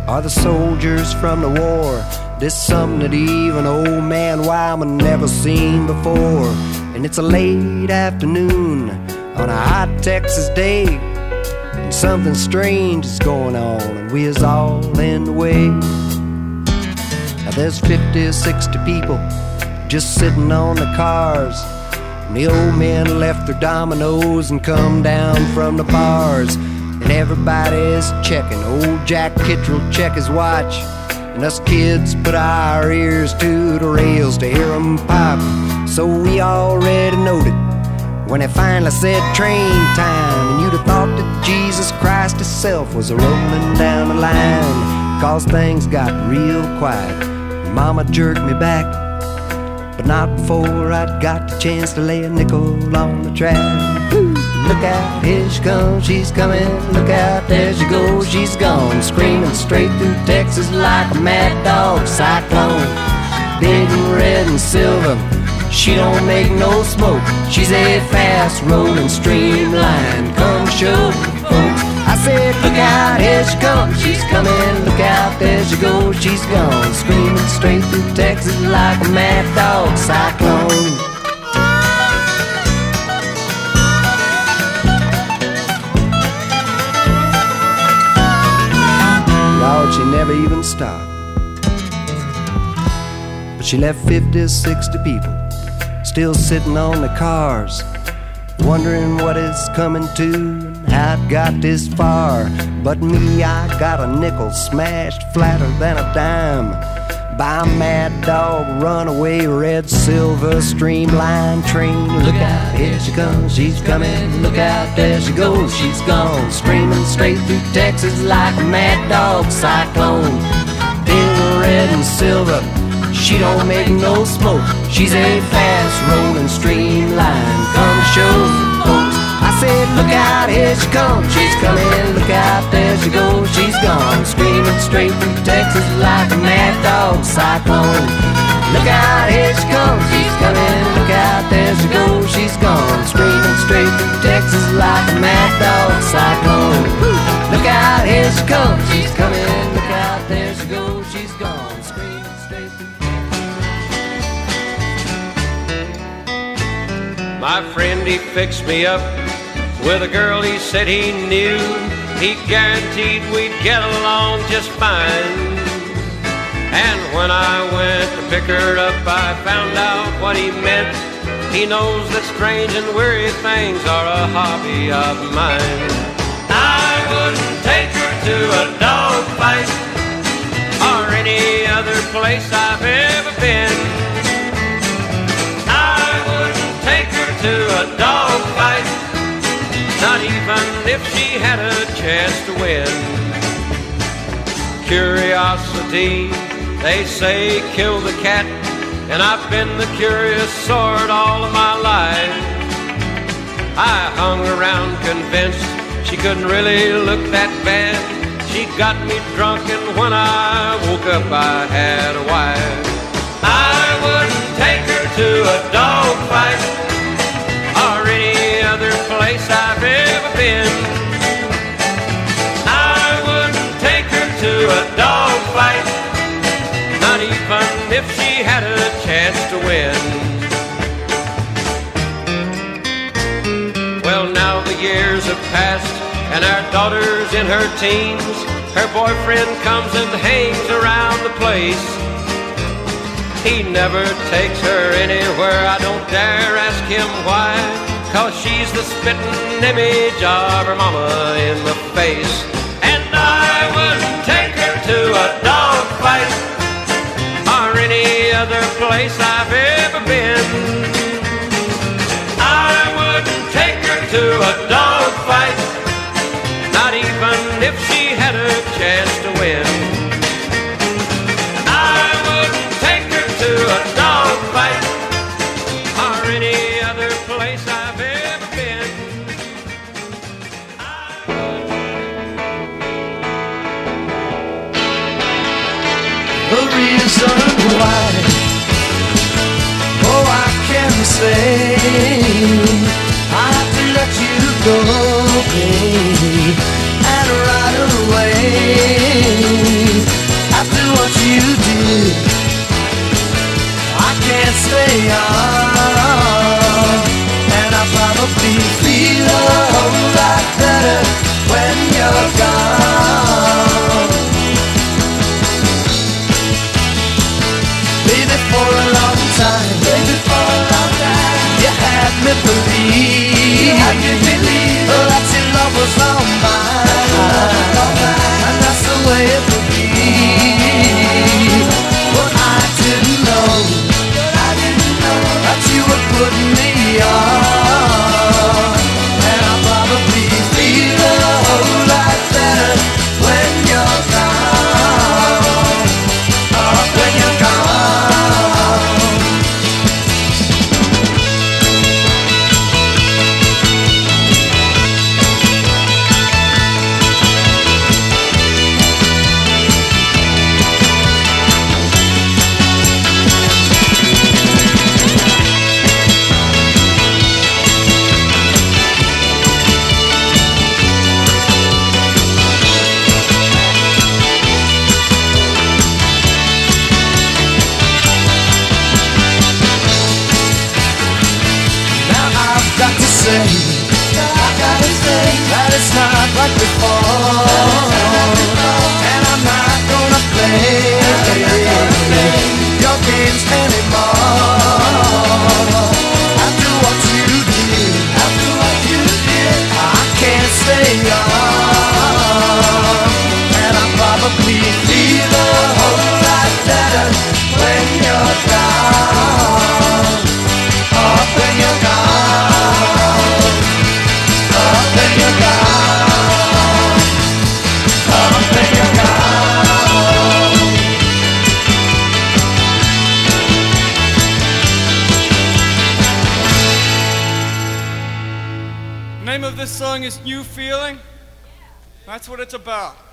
or the soldiers from the war. This something that even old man Wyman never seen before. And it's a late afternoon on a hot Texas day. And something strange is going on, and we is all in the way. Now there's 50, or 60 people just sitting on the cars. And the old men left their dominoes and come down from the bars. And everybody's checking. Old Jack Kittrell check his watch. And us kids put our ears to the rails to hear 'em pop. So we already knowed it. when it finally said train time. And you'd have thought that Jesus Christ Himself was a rolling down the line. Cause things got real quiet. Mama jerked me back. But not before I'd got the chance to lay a nickel on the track. Woo! Look out, here she comes, she's coming. Look out, there she goes, she's gone. Screaming straight through Texas like a mad dog cyclone. Big and red and silver, she don't make no smoke. She's a fast rolling streamline. Come show folks. I said, look out, here she comes, she's coming. Look out, there she goes, she's gone. Screaming straight through Texas like a mad dog cyclone. Lord, she never even stopped. But she left 50, 60 people still sitting on the cars, wondering what it's coming to and how it got this far. But me, I got a nickel smashed flatter than a dime by mad dog, runaway red silver streamline train. Look out, here she comes, she's coming. Look out, there she goes, she's gone. Screaming straight through Texas like a mad dog cyclone. Big red and silver, she don't make no smoke. She's a fast rolling streamline. Come show folks. I said, look out, here she comes, she's coming. Look out, there she goes, she's gone. Screaming straight through Texas like a mad dog cyclone. Look out, here she comes, she's coming. Look out, there she goes, she's gone. Screaming straight through Texas like a mad dog cyclone. Look out, here she comes, she's coming. Look out, there she goes, she's gone. My friend, he fixed me up with a girl he said he knew. He guaranteed we'd get along just fine. And when I went to pick her up, I found out what he meant. He knows that strange and weary things are a hobby of mine. I wouldn't take her to a dog fight or any other place I've ever been. I wouldn't take her to a dog fight, not even if she had a chance to win. Curiosity, they say, kill the cat, and I've been the curious sort all of my life. I hung around convinced she couldn't really look that bad. She got me drunk, and when I woke up, I had a wife. I wouldn't take her to a dog fight or any other place I've passed, and our daughter's in her teens. Her boyfriend comes and hangs around the place. He never takes her anywhere, I don't dare ask him why. Cause she's the spitting image of her mama in the face. And I wouldn't take her to a dog fight or any other place I've ever been. I wouldn't take her to a dog fight, not even if she had a chance to win. I wouldn't take her to a dog fight or any other place I've ever been. The reason why, oh, I can say I have to let you go and away after what you did, I can't stay on, and I probably feel a whole lot better when you're gone. Me believe, had believe that your love was all mine, and that's the way it would be. But I I didn't know that you were putting me on, what it's about.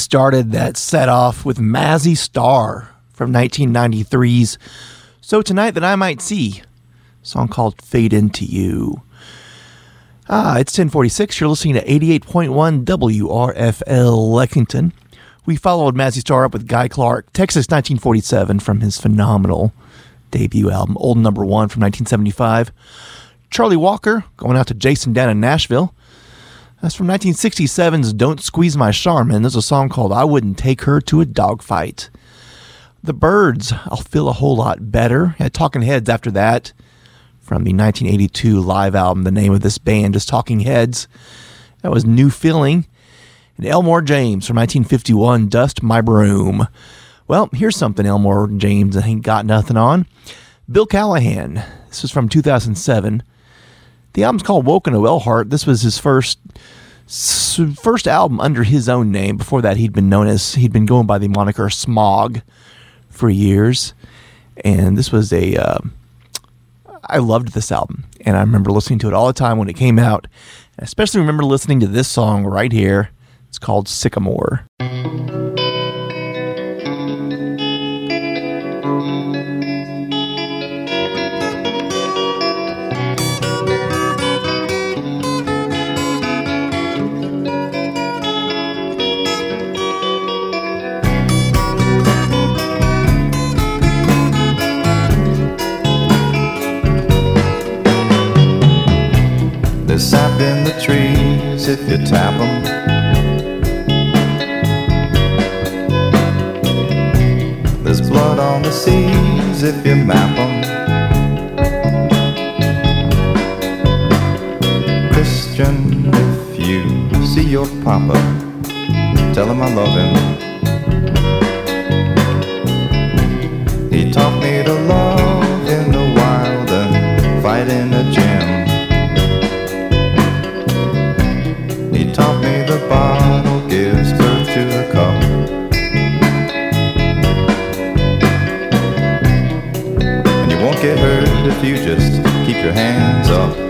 Started that set off with Mazzy Star from 1993's So Tonight That I Might See, song called Fade Into You. Ah, it's 1046. You're listening to 88.1 WRFL Lexington. We followed Mazzy Star up with Guy Clark, Texas 1947, from his phenomenal debut album, Old Number One from 1975. Charlie Walker, going out to Jason down in Nashville. That's from 1967's Don't Squeeze My Sharmon. There's a song called I Wouldn't Take Her to a Dogfight. The Byrds, I'll Feel a Whole Lot Better. Yeah, Talking Heads after that from the 1982 live album. The name of this band is Talking Heads. That was New Feeling. And Elmore James from 1951, Dust My Broom. Well, here's something Elmore James ain't got nothing on. Bill Callahan. This was from 2007. The album's called Woke on a Whaleheart. This was his first first album under his own name. Before that, he'd been known as he'd been going by the moniker Smog for years, and this was a. Uh, I loved this album, and I remember listening to it all the time when it came out. I especially remember listening to this song right here. It's called Sycamore. Sap in the trees if you tap them. There's blood on the seas if you map them. Christian, if you see your papa, tell him I love him. He taught me to love in the wild and fight in a gym. You just keep your hands up.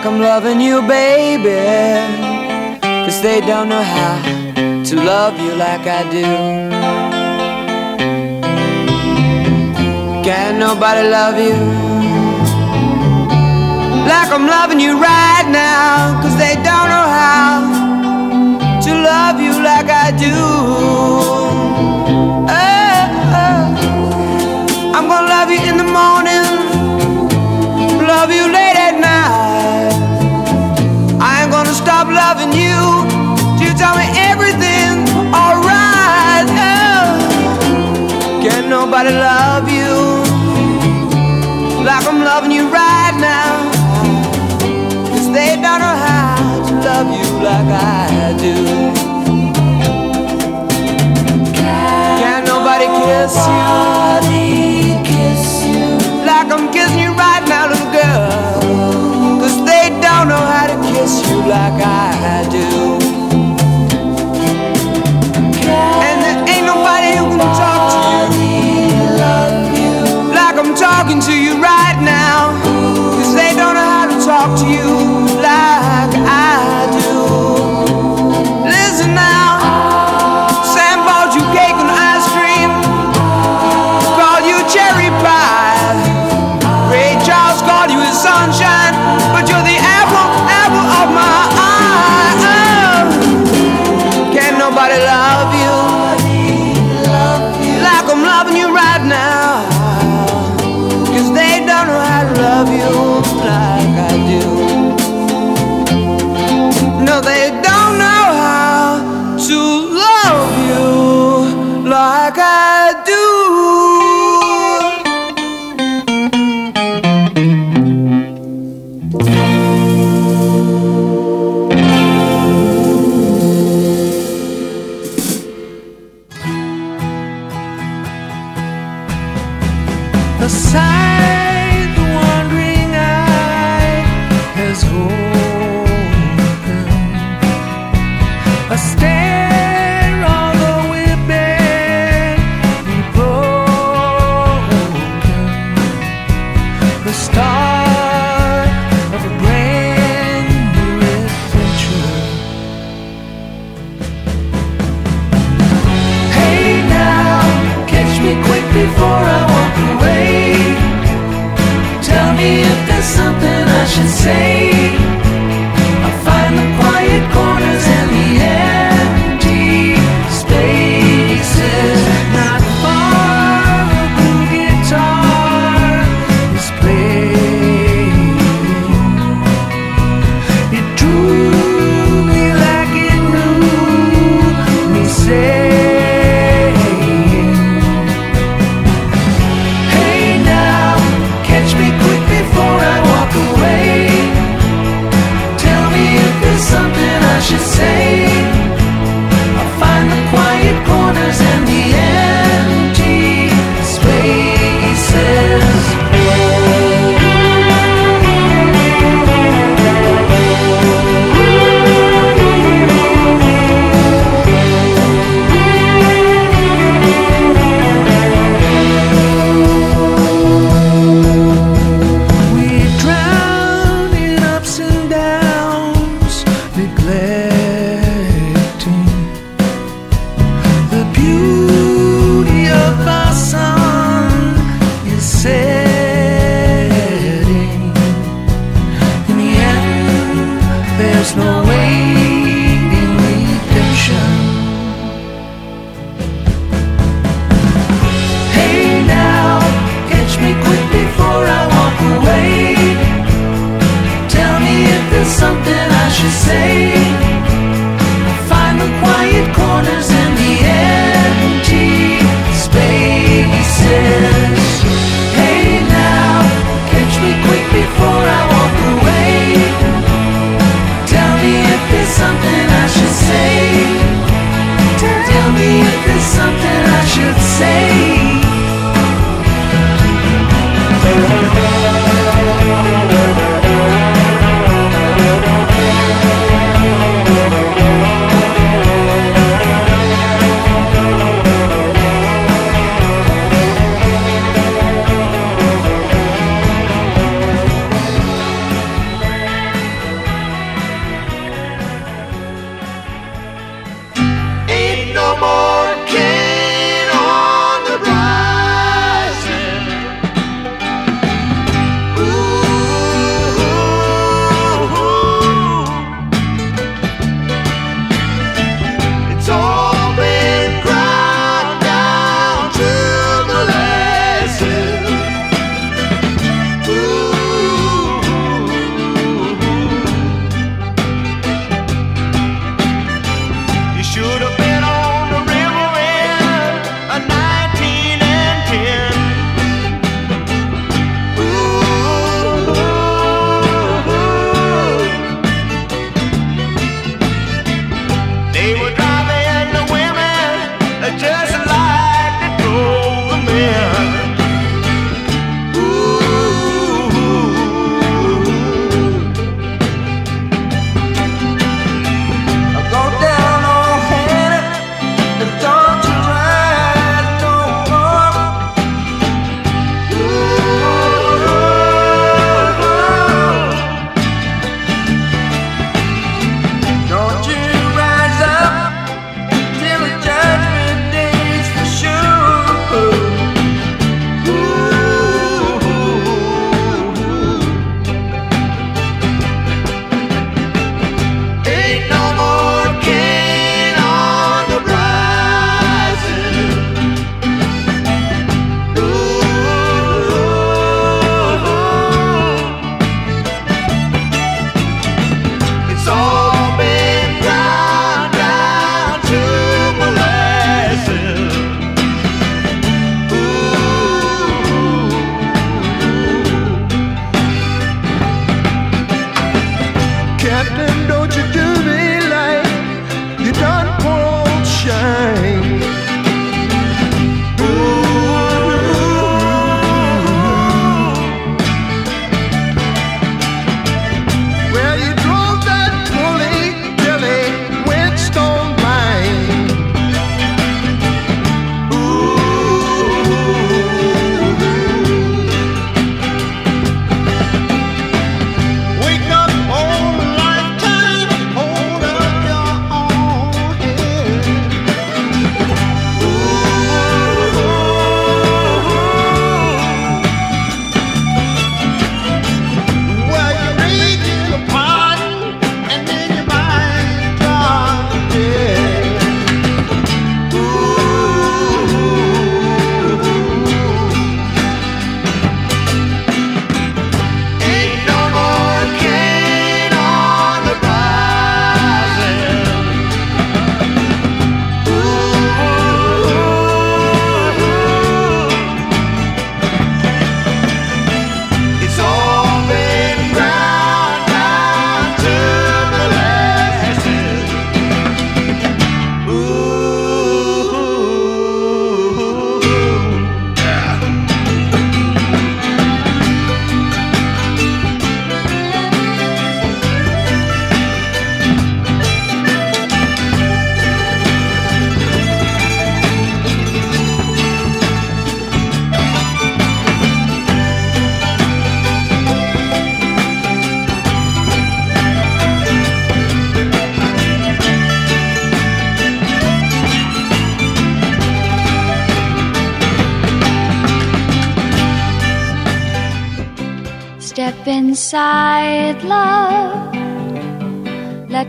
Like I'm loving you, baby. Cause they don't know how to love you like I do. Can't nobody love you like I'm loving you right now. Cause they don't know how to love you like I do. Loving you till you tell me everything's alright. Oh, can't nobody love you like I'm loving you right now. Cause they don't know how to love you like I do. Can't nobody kiss you don't know how to kiss you like I do. And there ain't nobody who can talk to you like I'm talking to you right now. Cause they don't know how to talk to you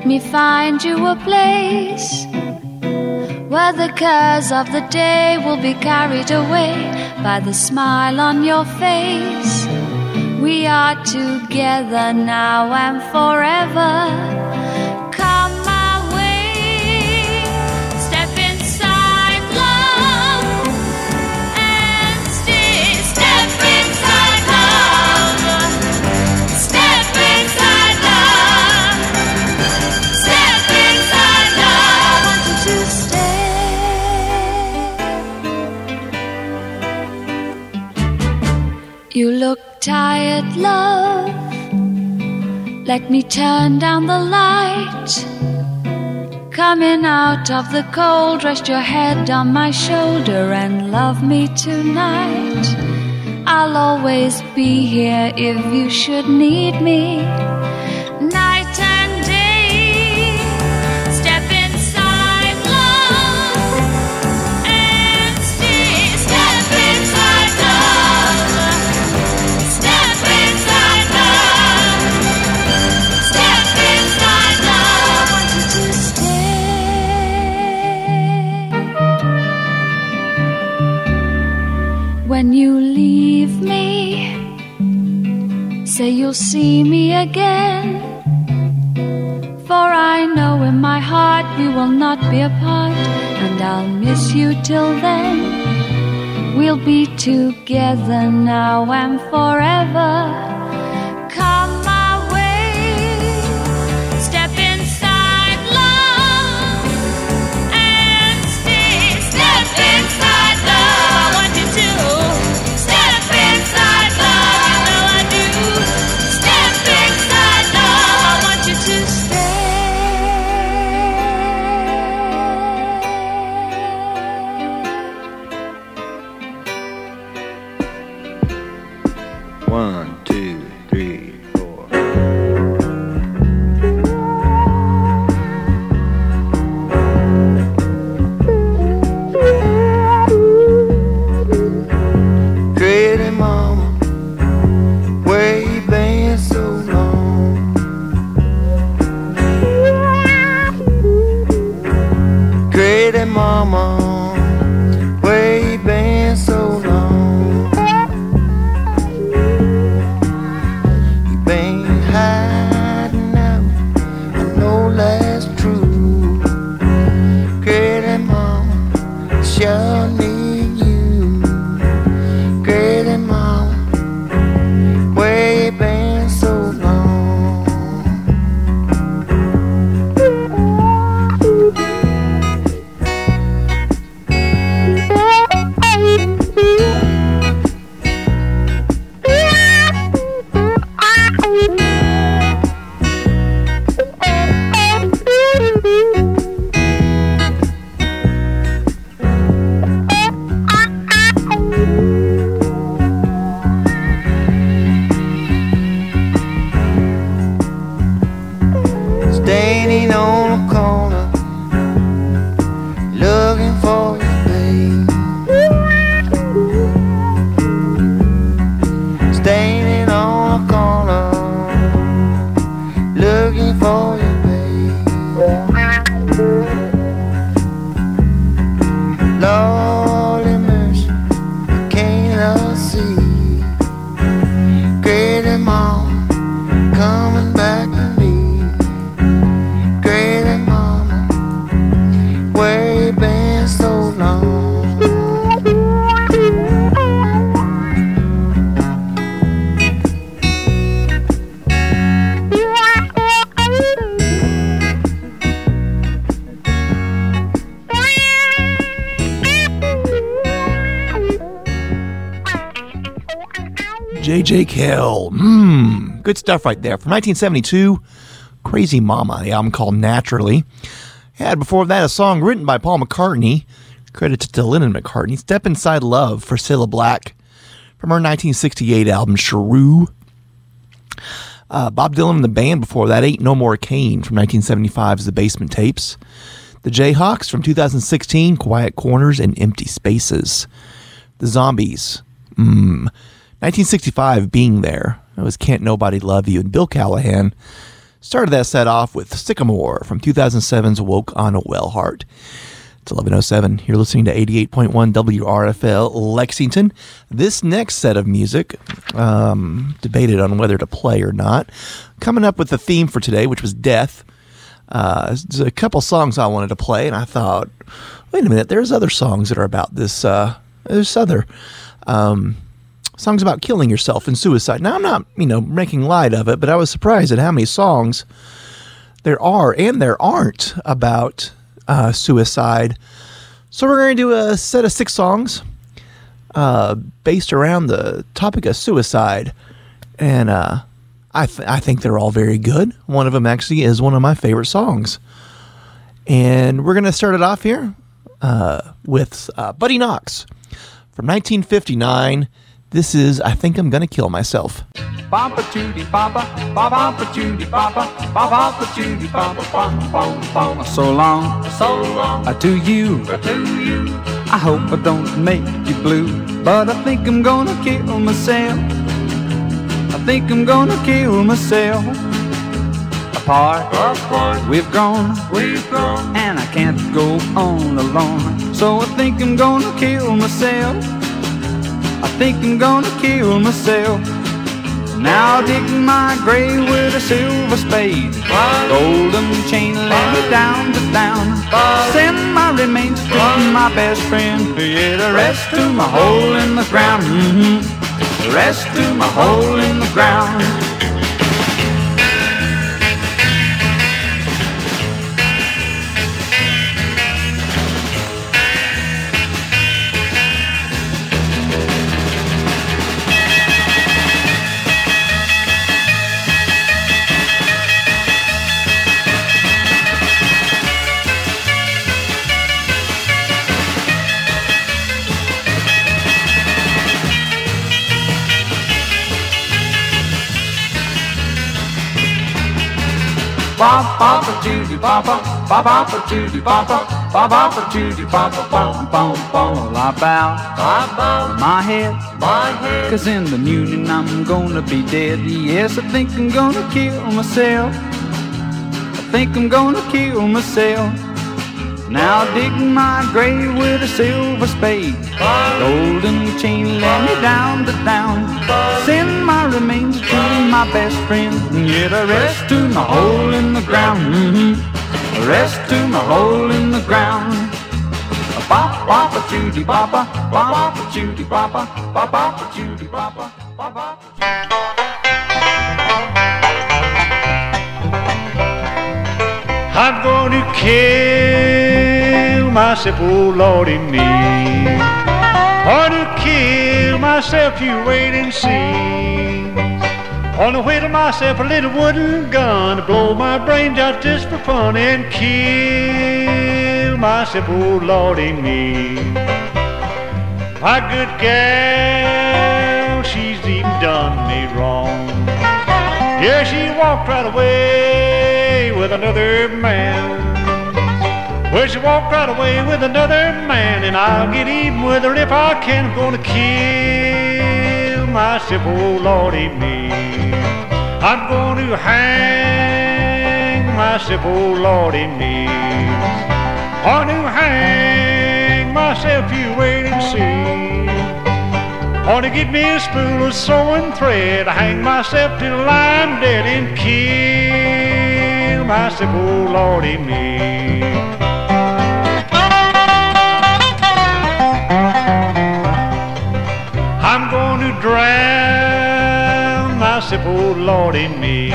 Let me find you a place where the cares of the day will be carried away by the smile on your face. We are together now and forever. You look tired, love. Let me turn down the light. Coming out of the cold, rest your head on my shoulder and love me tonight. I'll always be here if you should need me. Say you'll see me again. For I know in my heart we will not be apart, and I'll miss you till then. We'll be together now and forever. J.J. Hill. Mmm. Good stuff right there. From 1972, Crazy Mama, the album called Naturally. Had before that a song written by Paul McCartney. Credit to Lennon and McCartney. Step Inside Love for Cilla Black. From her 1968 album, Shrew. Uh, Bob Dylan and the band before that, Ain't No More Cane from 1975's The Basement Tapes. The Jayhawks from 2016, Quiet Corners and Empty Spaces. The Zombies. Mmm. 1965, Begin Here. It was Can't Nobody Love You. And Bill Callahan started that set off with Sycamore from 2007's Woke on a Whaleheart. It's 1107. You're listening to 88.1 WRFL Lexington. This next set of music, um, debated on whether to play or not, coming up with the theme for today, which was death. Uh, there's a couple songs I wanted to play, and I thought, wait a minute, there's other songs that are about this. Uh, there's other um, songs about killing yourself and suicide. Now, I'm not, you know, making light of it, but I was surprised at how many songs there are and there aren't about uh, suicide. So we're going to do a set of six songs uh, based around the topic of suicide, and uh, I th- I think they're all very good. One of them actually is one of my favorite songs, and we're going to start it off here uh, with uh, Buddy Knox from 1959. This is I think I'm going to kill myself. Judy Judy Judy. So long, so long, uh, to you, to you. I hope I don't make you blue, but I think I'm gonna kill myself. I think I'm gonna kill myself. Apart, apart, we've grown, we've grown, and I can't go on alone. So I think I'm gonna kill myself. I think I'm gonna kill myself. Now I'll dig my grave with a silver spade. Golden chain lay me down to down. Send my remains to my best friend. Yeah, the rest to my hole in the ground. Mm-hmm. The rest to my hole in the ground. Bop bop a Judy boppa, bop bop a Judy boppa, bop bop a Judy boppa, bom bom bom. I bow, I bow my head, my head. Cause in the morning I'm gonna be dead. Yes, I think I'm gonna kill myself. I think I'm gonna kill myself. Now dig my grave with a silver spade. Golden chain let me down to down. Send my remains to my best friend. Yeah, the rest to my hole in the ground. Mm-hmm. The rest to my hole in the ground. Bop bop a Judy bop bop a Judy bop bop a Judy boppa, bop bop. I'm going to kill myself, oh Lordy me. I'm Going to kill myself, you wait and see. The way to myself a little wooden gun to blow my brains out just for fun and kill myself, oh Lordy me. My good gal, she's even done me wrong. Yeah, she walked right away with another man. Well, she walked right away with another man, and I'll get even with her if I can. I'm gonna kill myself, oh Lordy me. I'm gonna hang myself, oh Lordy me. I'm gonna hang myself, you wait and see. Want to get me a spool of sewing thread, hang myself till I'm dead and kill oh Lordy me. I'm going to drown myself, oh Lordy me.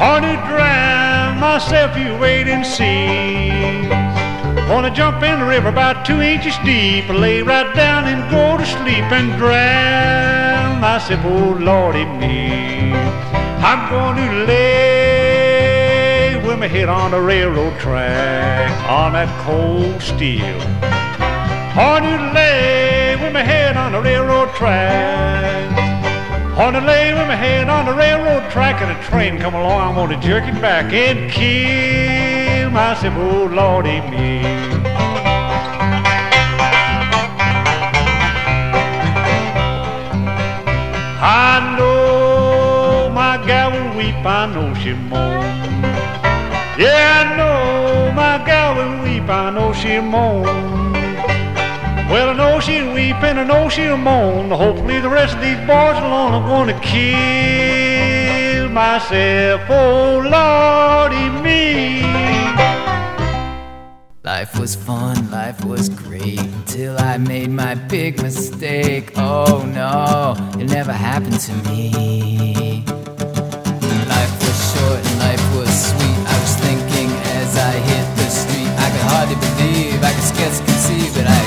Want to drown myself, you wait and see. Wanna jump in the river about two inches deep, lay right down and go to sleep and drown myself, oh Lordy me. I'm going to lay my head on the railroad track on that cold steel. On to lay with my head on the railroad track. On to lay with my head on the railroad track and a train come along, I'm gonna jerk it back and kill myself, oh Lordy me. I know my gal will weep, I know she moan. Yeah, I know my gal will weep, I know she'll moan. Well, I know she'll weep and I know she'll moan. Hopefully the rest of these boys alone are to kill myself. Oh, Lordy me. Life was fun, life was great until I made my big mistake. Oh no, it never happened to me. Life was short and life was sweet. Conceive that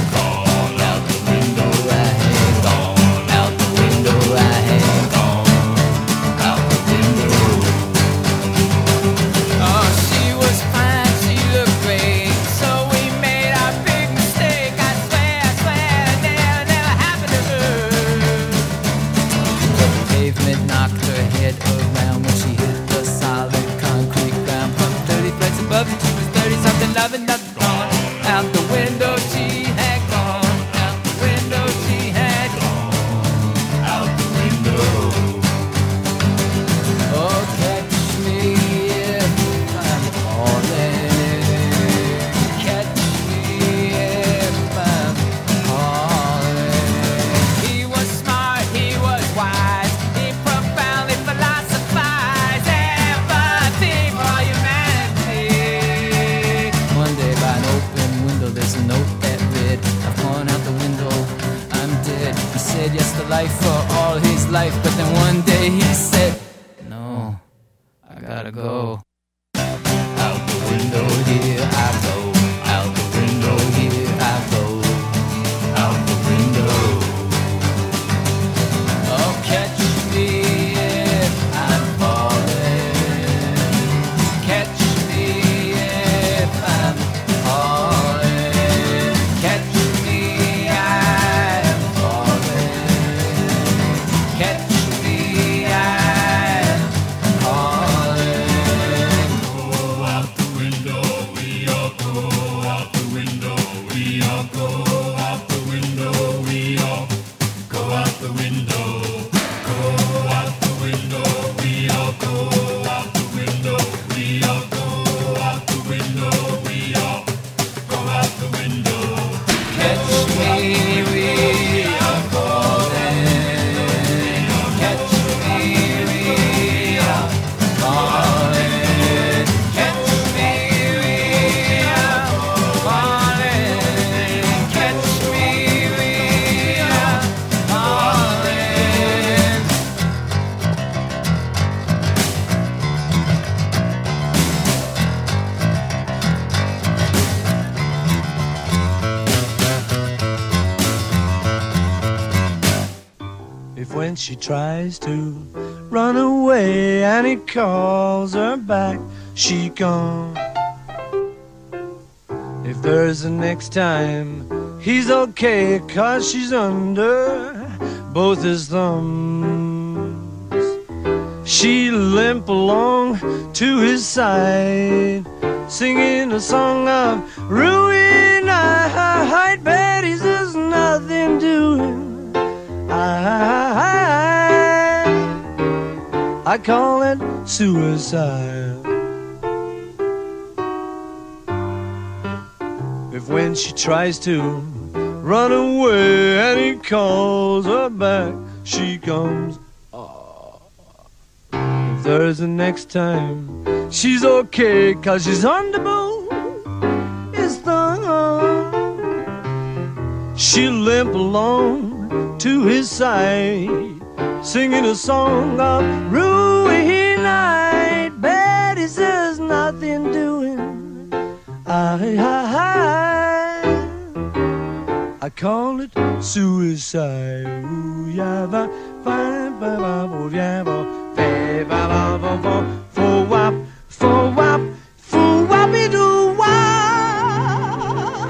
there's a note that read, I've gone out the window, I'm dead. He said yes to life for all his life, but then one day he said, No, I gotta go. Tries to run away and he calls her back, she gone. If there's a next time, he's okay, cause she's under both his thumbs. She limp along to his side, singing a song of ruin. I bet he's there's nothing doing. I, I call it suicide. If when she tries to run away and he calls her back, she comes. Ah. If there's a next time, she's okay, cause she's on the boat. It's thumb. She'll limp along to his side, singing a song of ruin I, call it suicide. Ooh, yeah, wap, fo, wap, fo, wappy, doo, wah.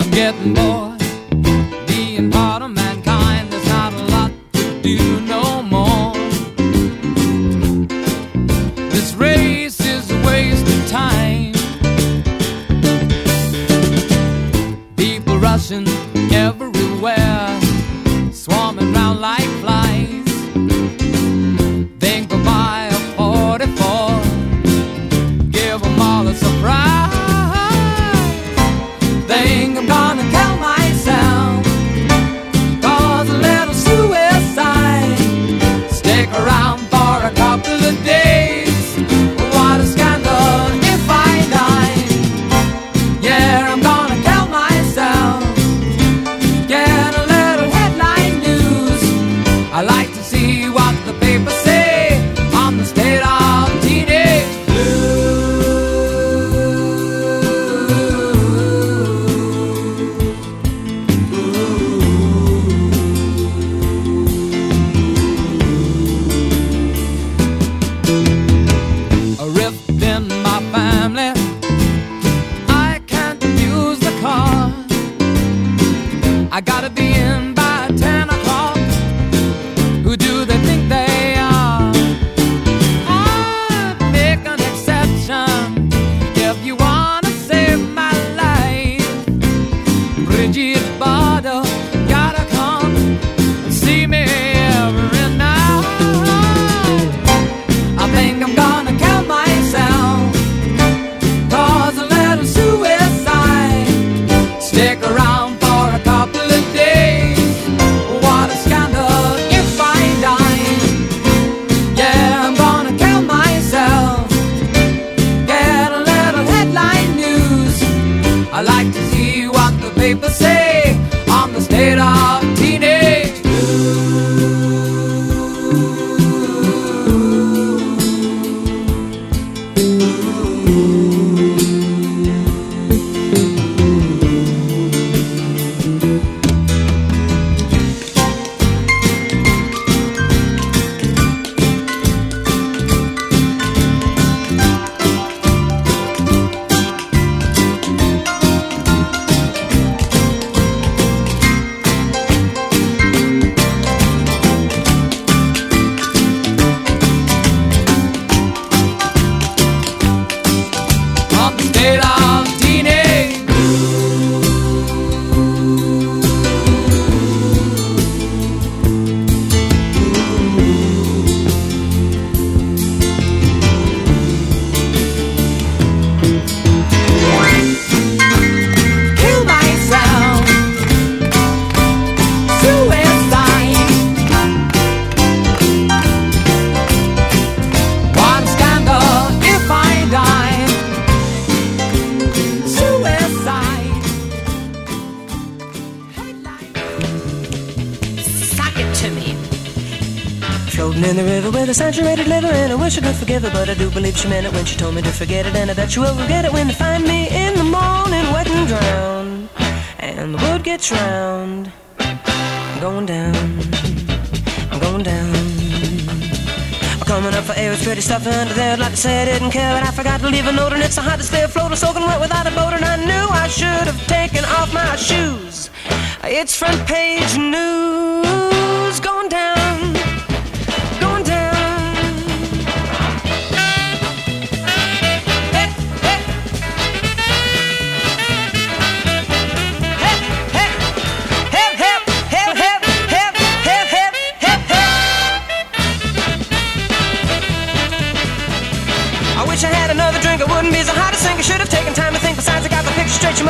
I'm getting it, but I do believe she meant it when she told me to forget it. And I bet she will regret it when they find me in the morning, wet and drowned. And the word gets round. I'm going down. I'm going down. I'm coming up for air, it's pretty stuff under there. I'd Like to say I didn't care, but I forgot to leave a note. And it's so hot to stay afloat, I'm soaking wet without a boat. And I knew I should have taken off my shoes. It's front page news.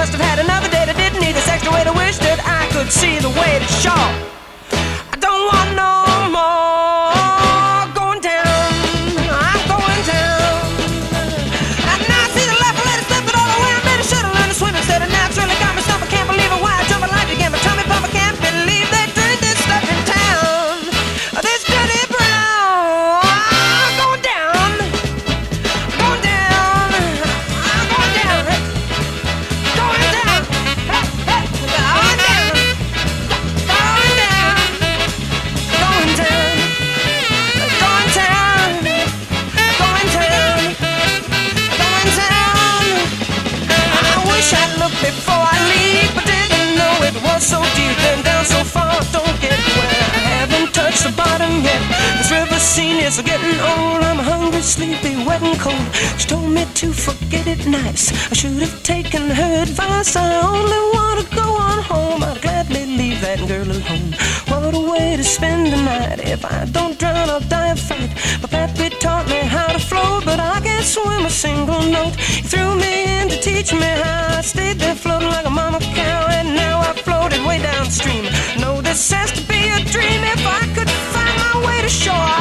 must have had another date. I didn't need a sex to. I wish that I could see the way to show. place. I should have taken her advice. I only want to go on home. I'd gladly leave that girl alone. What a way to spend the night. If I don't drown, I'll die of fright. My pappy taught me how to float, but I can't swim a single note. He threw me in to teach me how. I stayed there floating like a mama cow, and now I floated way downstream. No, this has to be a dream. If I could find my way to shore.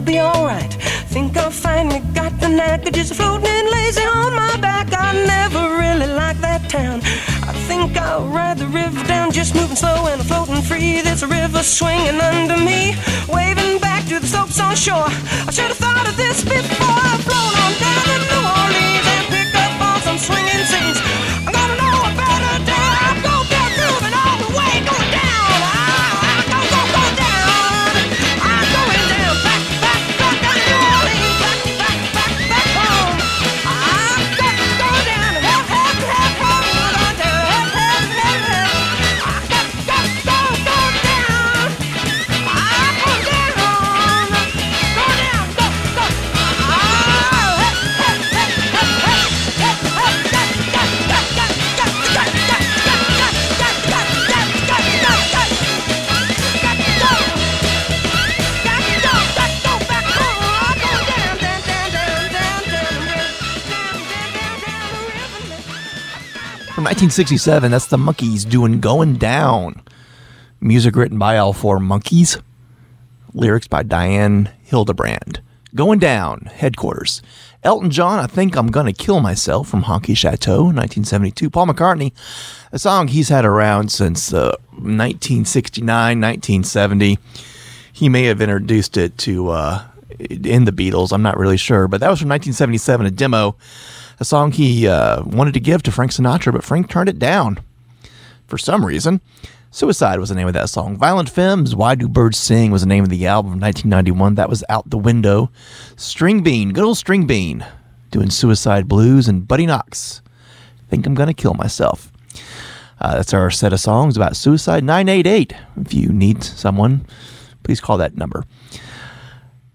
Will be alright. Think I finally got the knack of just floating lazy on my back. I never really liked that town. I think I'll ride the river down, just moving slow and floating free. There's a river swinging under me, waving back to the slopes on shore. I should have thought of this before. From 1967, that's the Monkees doing Going Down. Music written by all four Monkees. Lyrics by Diane Hildebrand. Going Down, headquarters. Elton John, I Think I'm Gonna Kill Myself from Honky Chateau, 1972. Paul McCartney, a song he's had around since uh, 1969, 1970. He may have introduced it to uh, in the Beatles. I'm not really sure, but that was from 1977, a demo, a song he uh, wanted to give to Frank Sinatra, but Frank turned it down for some reason. Suicide was the name of that song. Violent Femmes, Why Do Birds Sing was the name of the album from 1991. That was out the window. Stringbean, good old Stringbean, doing Suicide Blues, and Buddy Knox, Think I'm Gonna Kill Myself. Uh, that's our set of songs about suicide. 988. If you need someone, please call that number.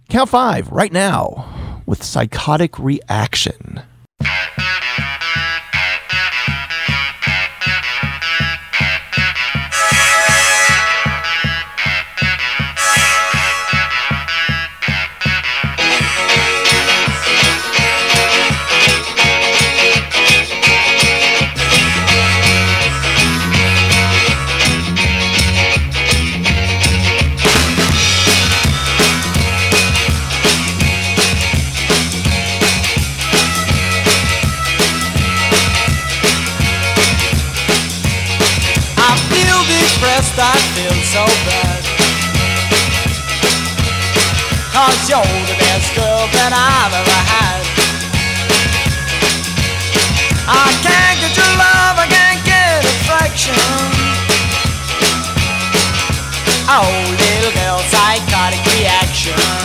Count Five right now with Psychotic Reaction. Cause you're the best girl that I've ever had. I can't get your love, I can't get affection. Oh, little girl, psychotic reaction.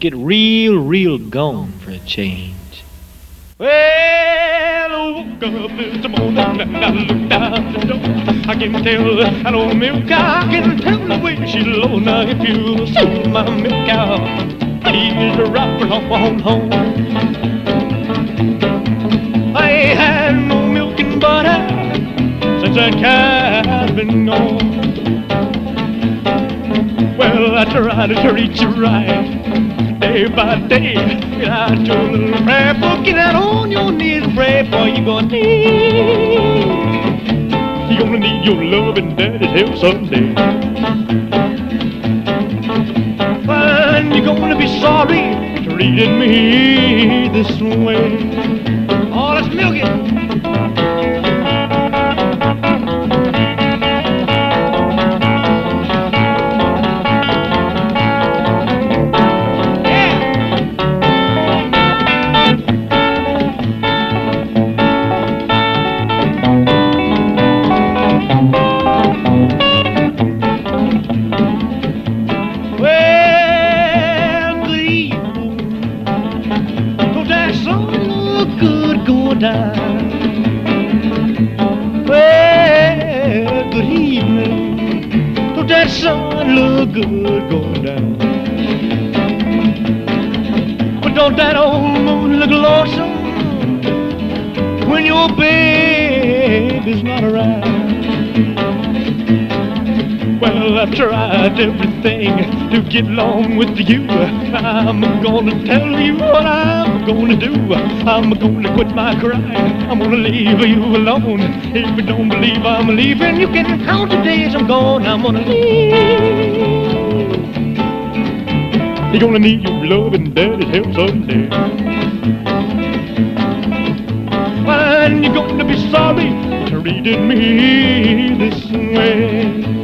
Get real, real gone for a change. Well, I woke up this morning and I looked out the door. I can tell that old milk cow. I can tell the way she low. Now if you see my milk cow, please right on home. I ain't had no milk and butter since that cow's been gone. Well, I tried to treat you right day by day. Told a little prayer book, get out on your knees and pray for you gonna need. You're gonna need your love and daddy's help someday. And you're gonna be sorry treating me this way. Oh, let's milk it. I've tried everything to get along with you. I'm gonna tell you what I'm gonna do. I'm gonna quit my crying. I'm gonna leave you alone. If you don't believe I'm leaving, you can count the days I'm gone. I'm gonna leave. You're gonna need your love and daddy's help someday. And you're gonna be sorry you treated me this way.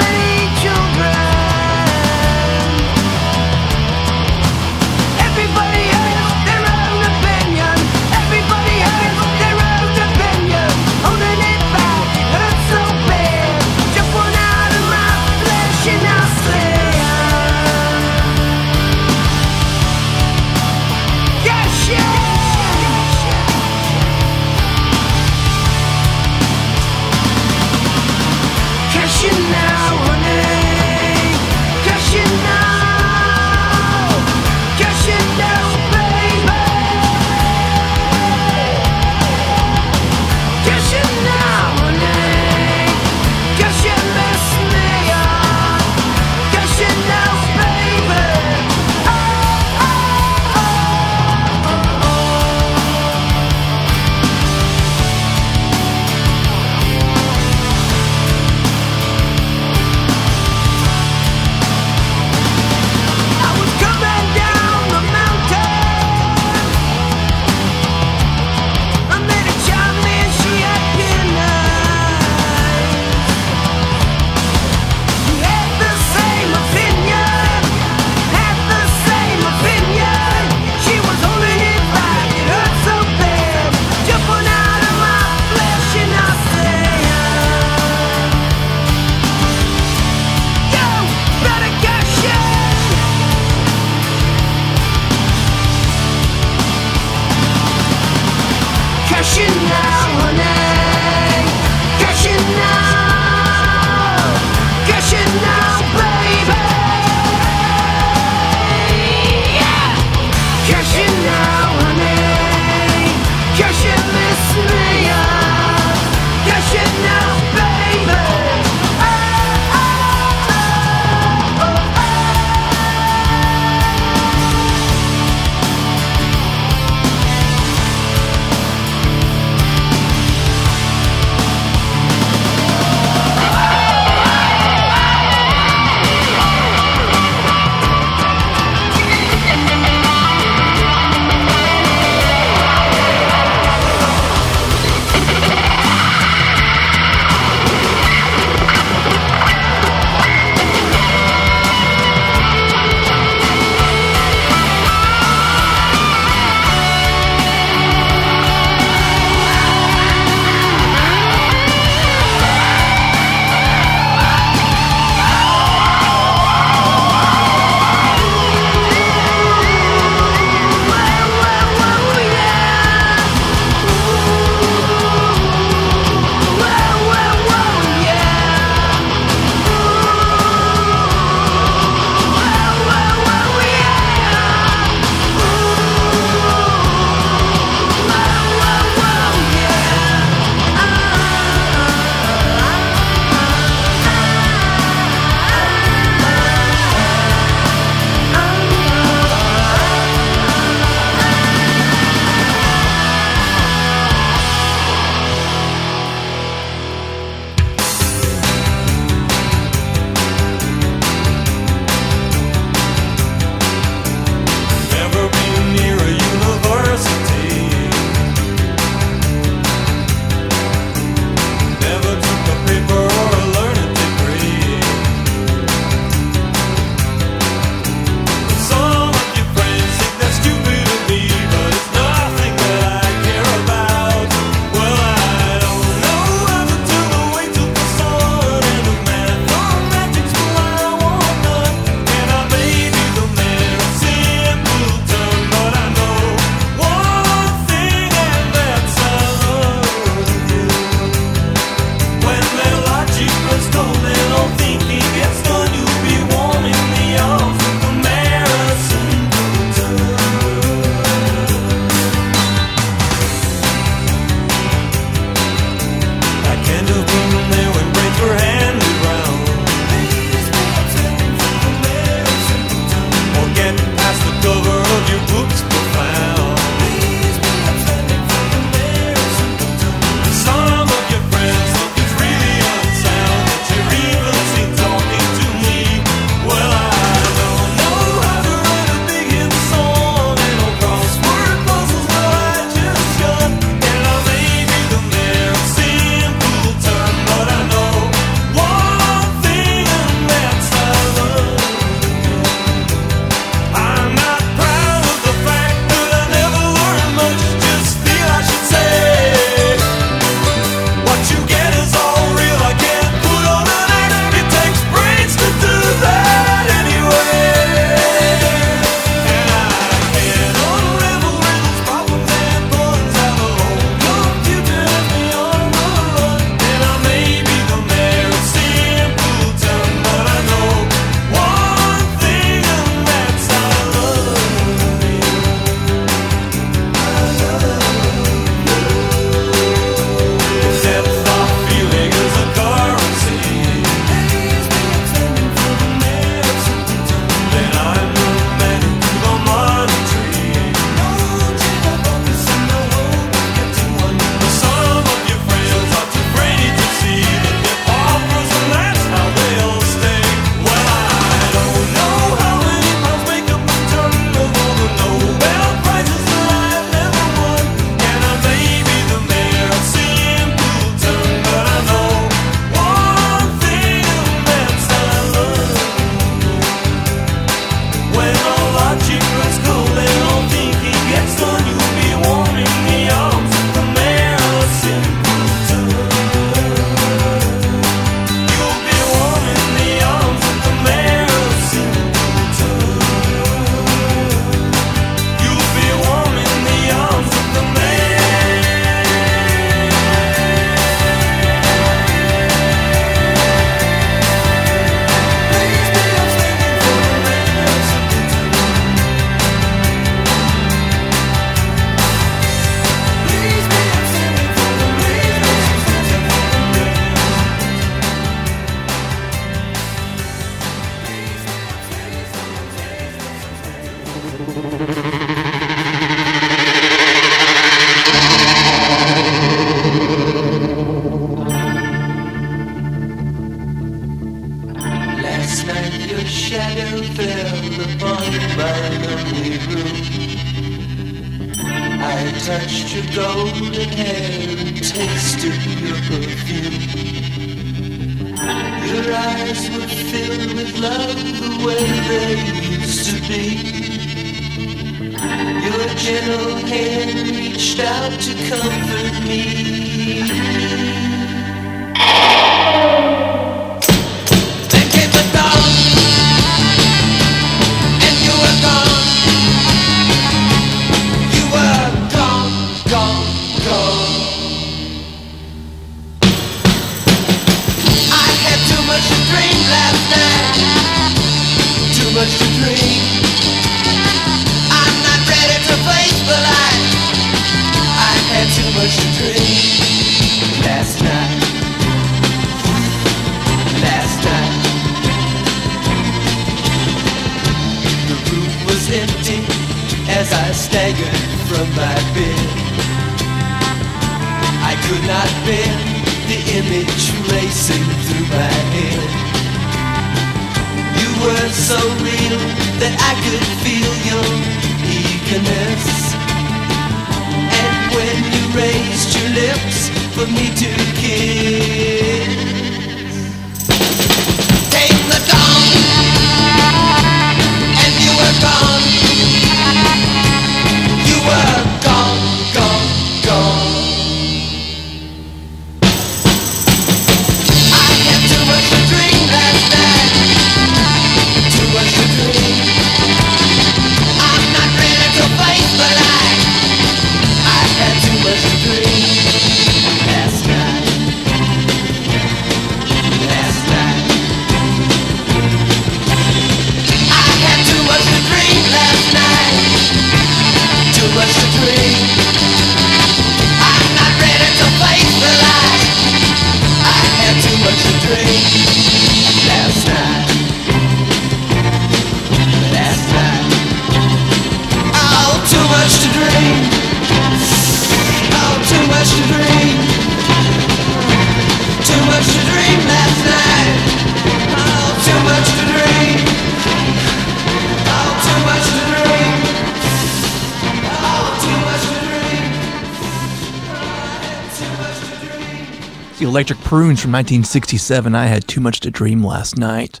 Electric Prunes from 1967. I had too much to dream last night.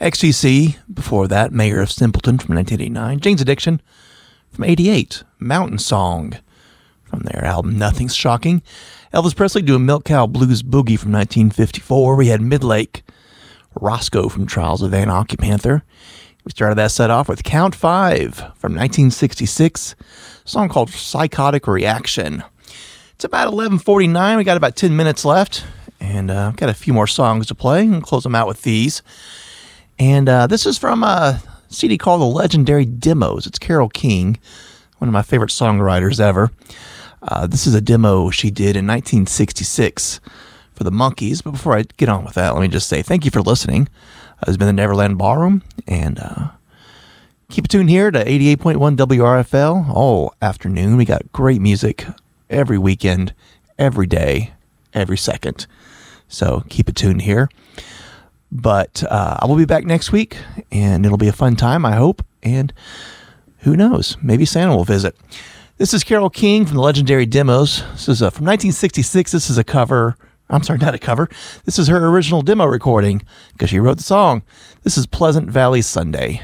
XTC, before that, Mayor of Simpleton from 1989. Jane's Addiction from 88. Mountain Song from their album Nothing's Shocking. Elvis Presley doing Milk Cow Blues Boogie from 1954. We had Midlake Roscoe from Trials of Van Occupanther. We started that set off with Count Five from 1966, a song called Psychotic Reaction. It's about 11:49. We got about 10 minutes left, and uh, I've got a few more songs to play, and close them out with these. And uh, this is from a CD called The Legendary Demos. It's Carole King, one of my favorite songwriters ever. Uh, this is a demo she did in 1966 for the Monkees. But before I get on with that, let me just say thank you for listening. Uh, this has been the Neverland Ballroom, and uh, keep it tuned here to 88.1 WRFL all afternoon. We got great music every weekend, every day, every second. So keep it tuned here. But uh, I will be back next week, and it'll be a fun time, I hope. And who knows? Maybe Santa will visit. This is Carole King from the Legendary Demos. This is uh, from 1966. This is a cover. I'm sorry, not a cover. This is her original demo recording because she wrote the song. This is Pleasant Valley Sunday.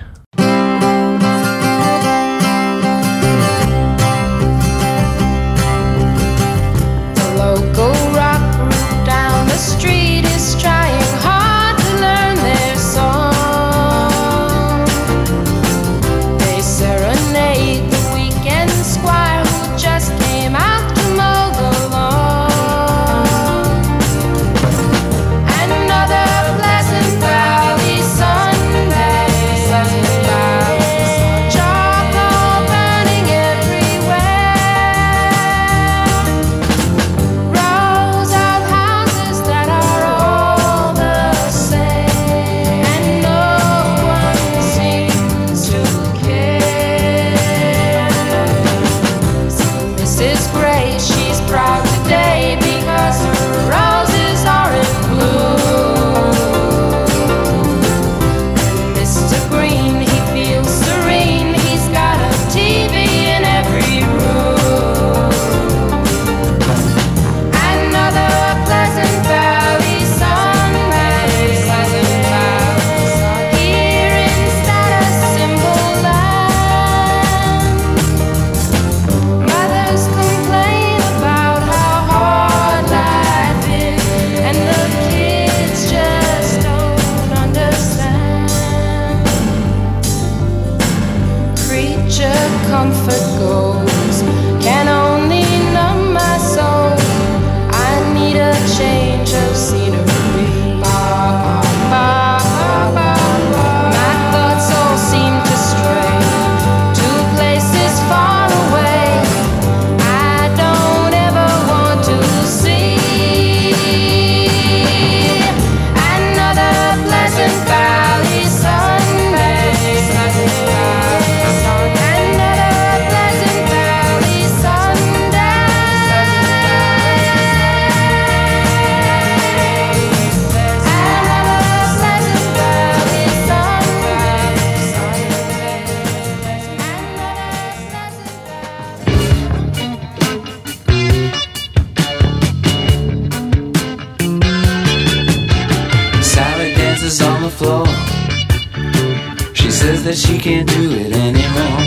That she can't do it anymore.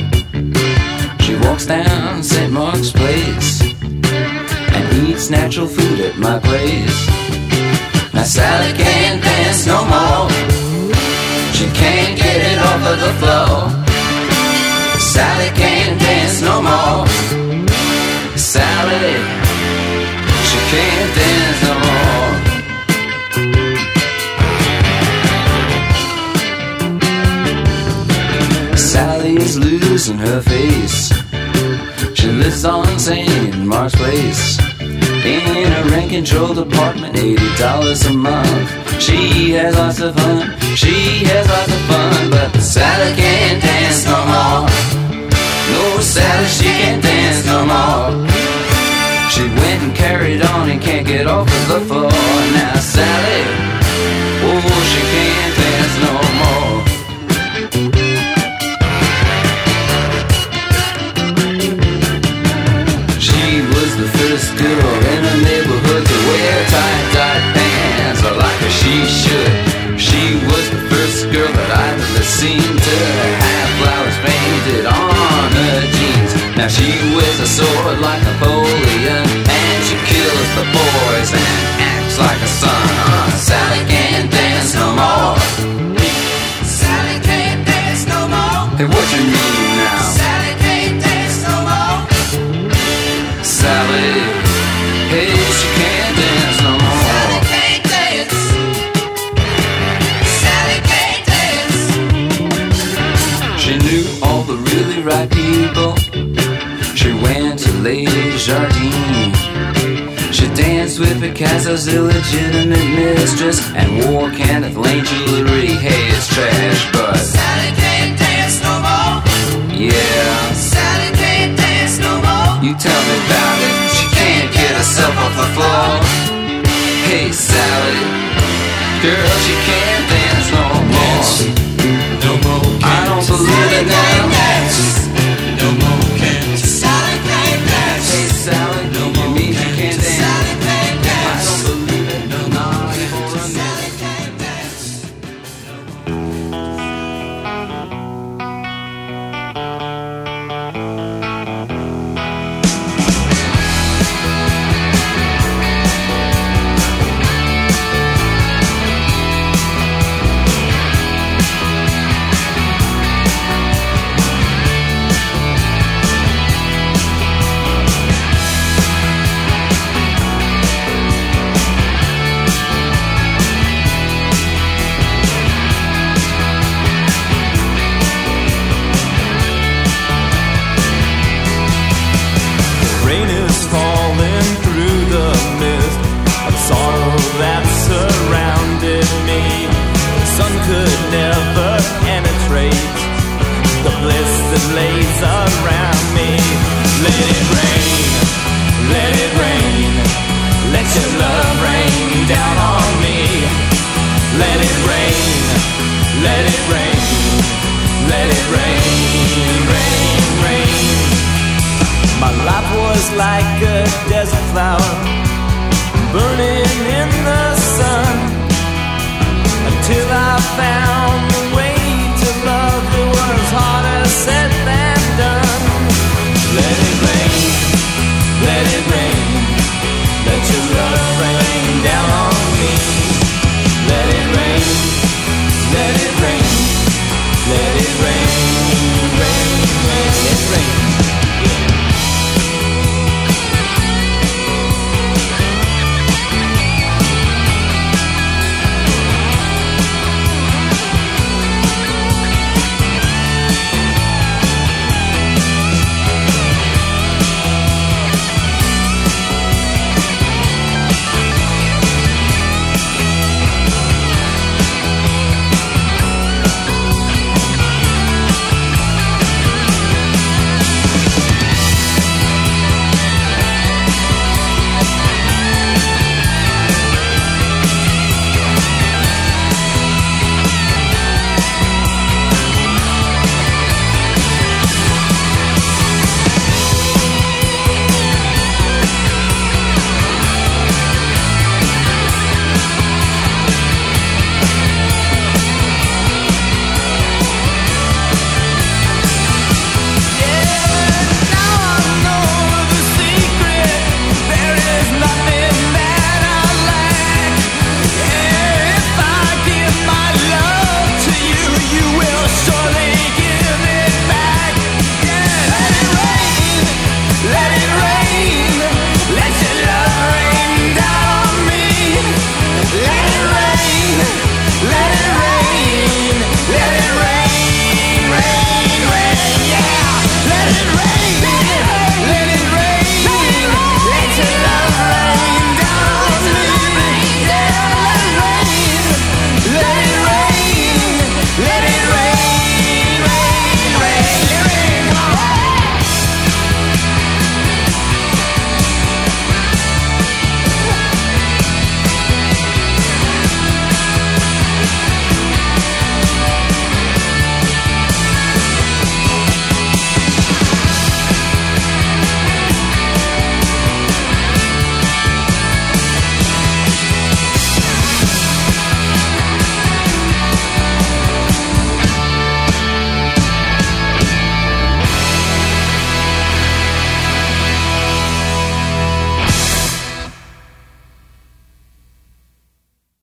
She walks down St. Mark's Place and eats natural food at my place. Now Sally can't dance no more. She can't get it off of the floor. Sally can't dance no more. Sally, losing her face. She lives on St. Mark's Place. In a rent controlled apartment, $80 a month. She has lots of fun, she has lots of fun, but Sally can't dance no more. No, Sally, she can't dance no more. She went and carried on and can't get off of the floor. Now, Sally, oh, she can't dance no more. First in her neighborhood to wear tight pants like a she should. She was the first girl that I've ever seen to have flowers painted on her jeans. Now she wears a sword like Napoleon, Picasso's illegitimate mistress and wore Kenneth Lane jewelry. Hey, it's trash, but Sally can't dance no more. Yeah, Sally can't dance no more. You tell me about it. She can't get herself off the floor. Hey, Sally, girl, she can't dance no more. No more. I don't believe it now.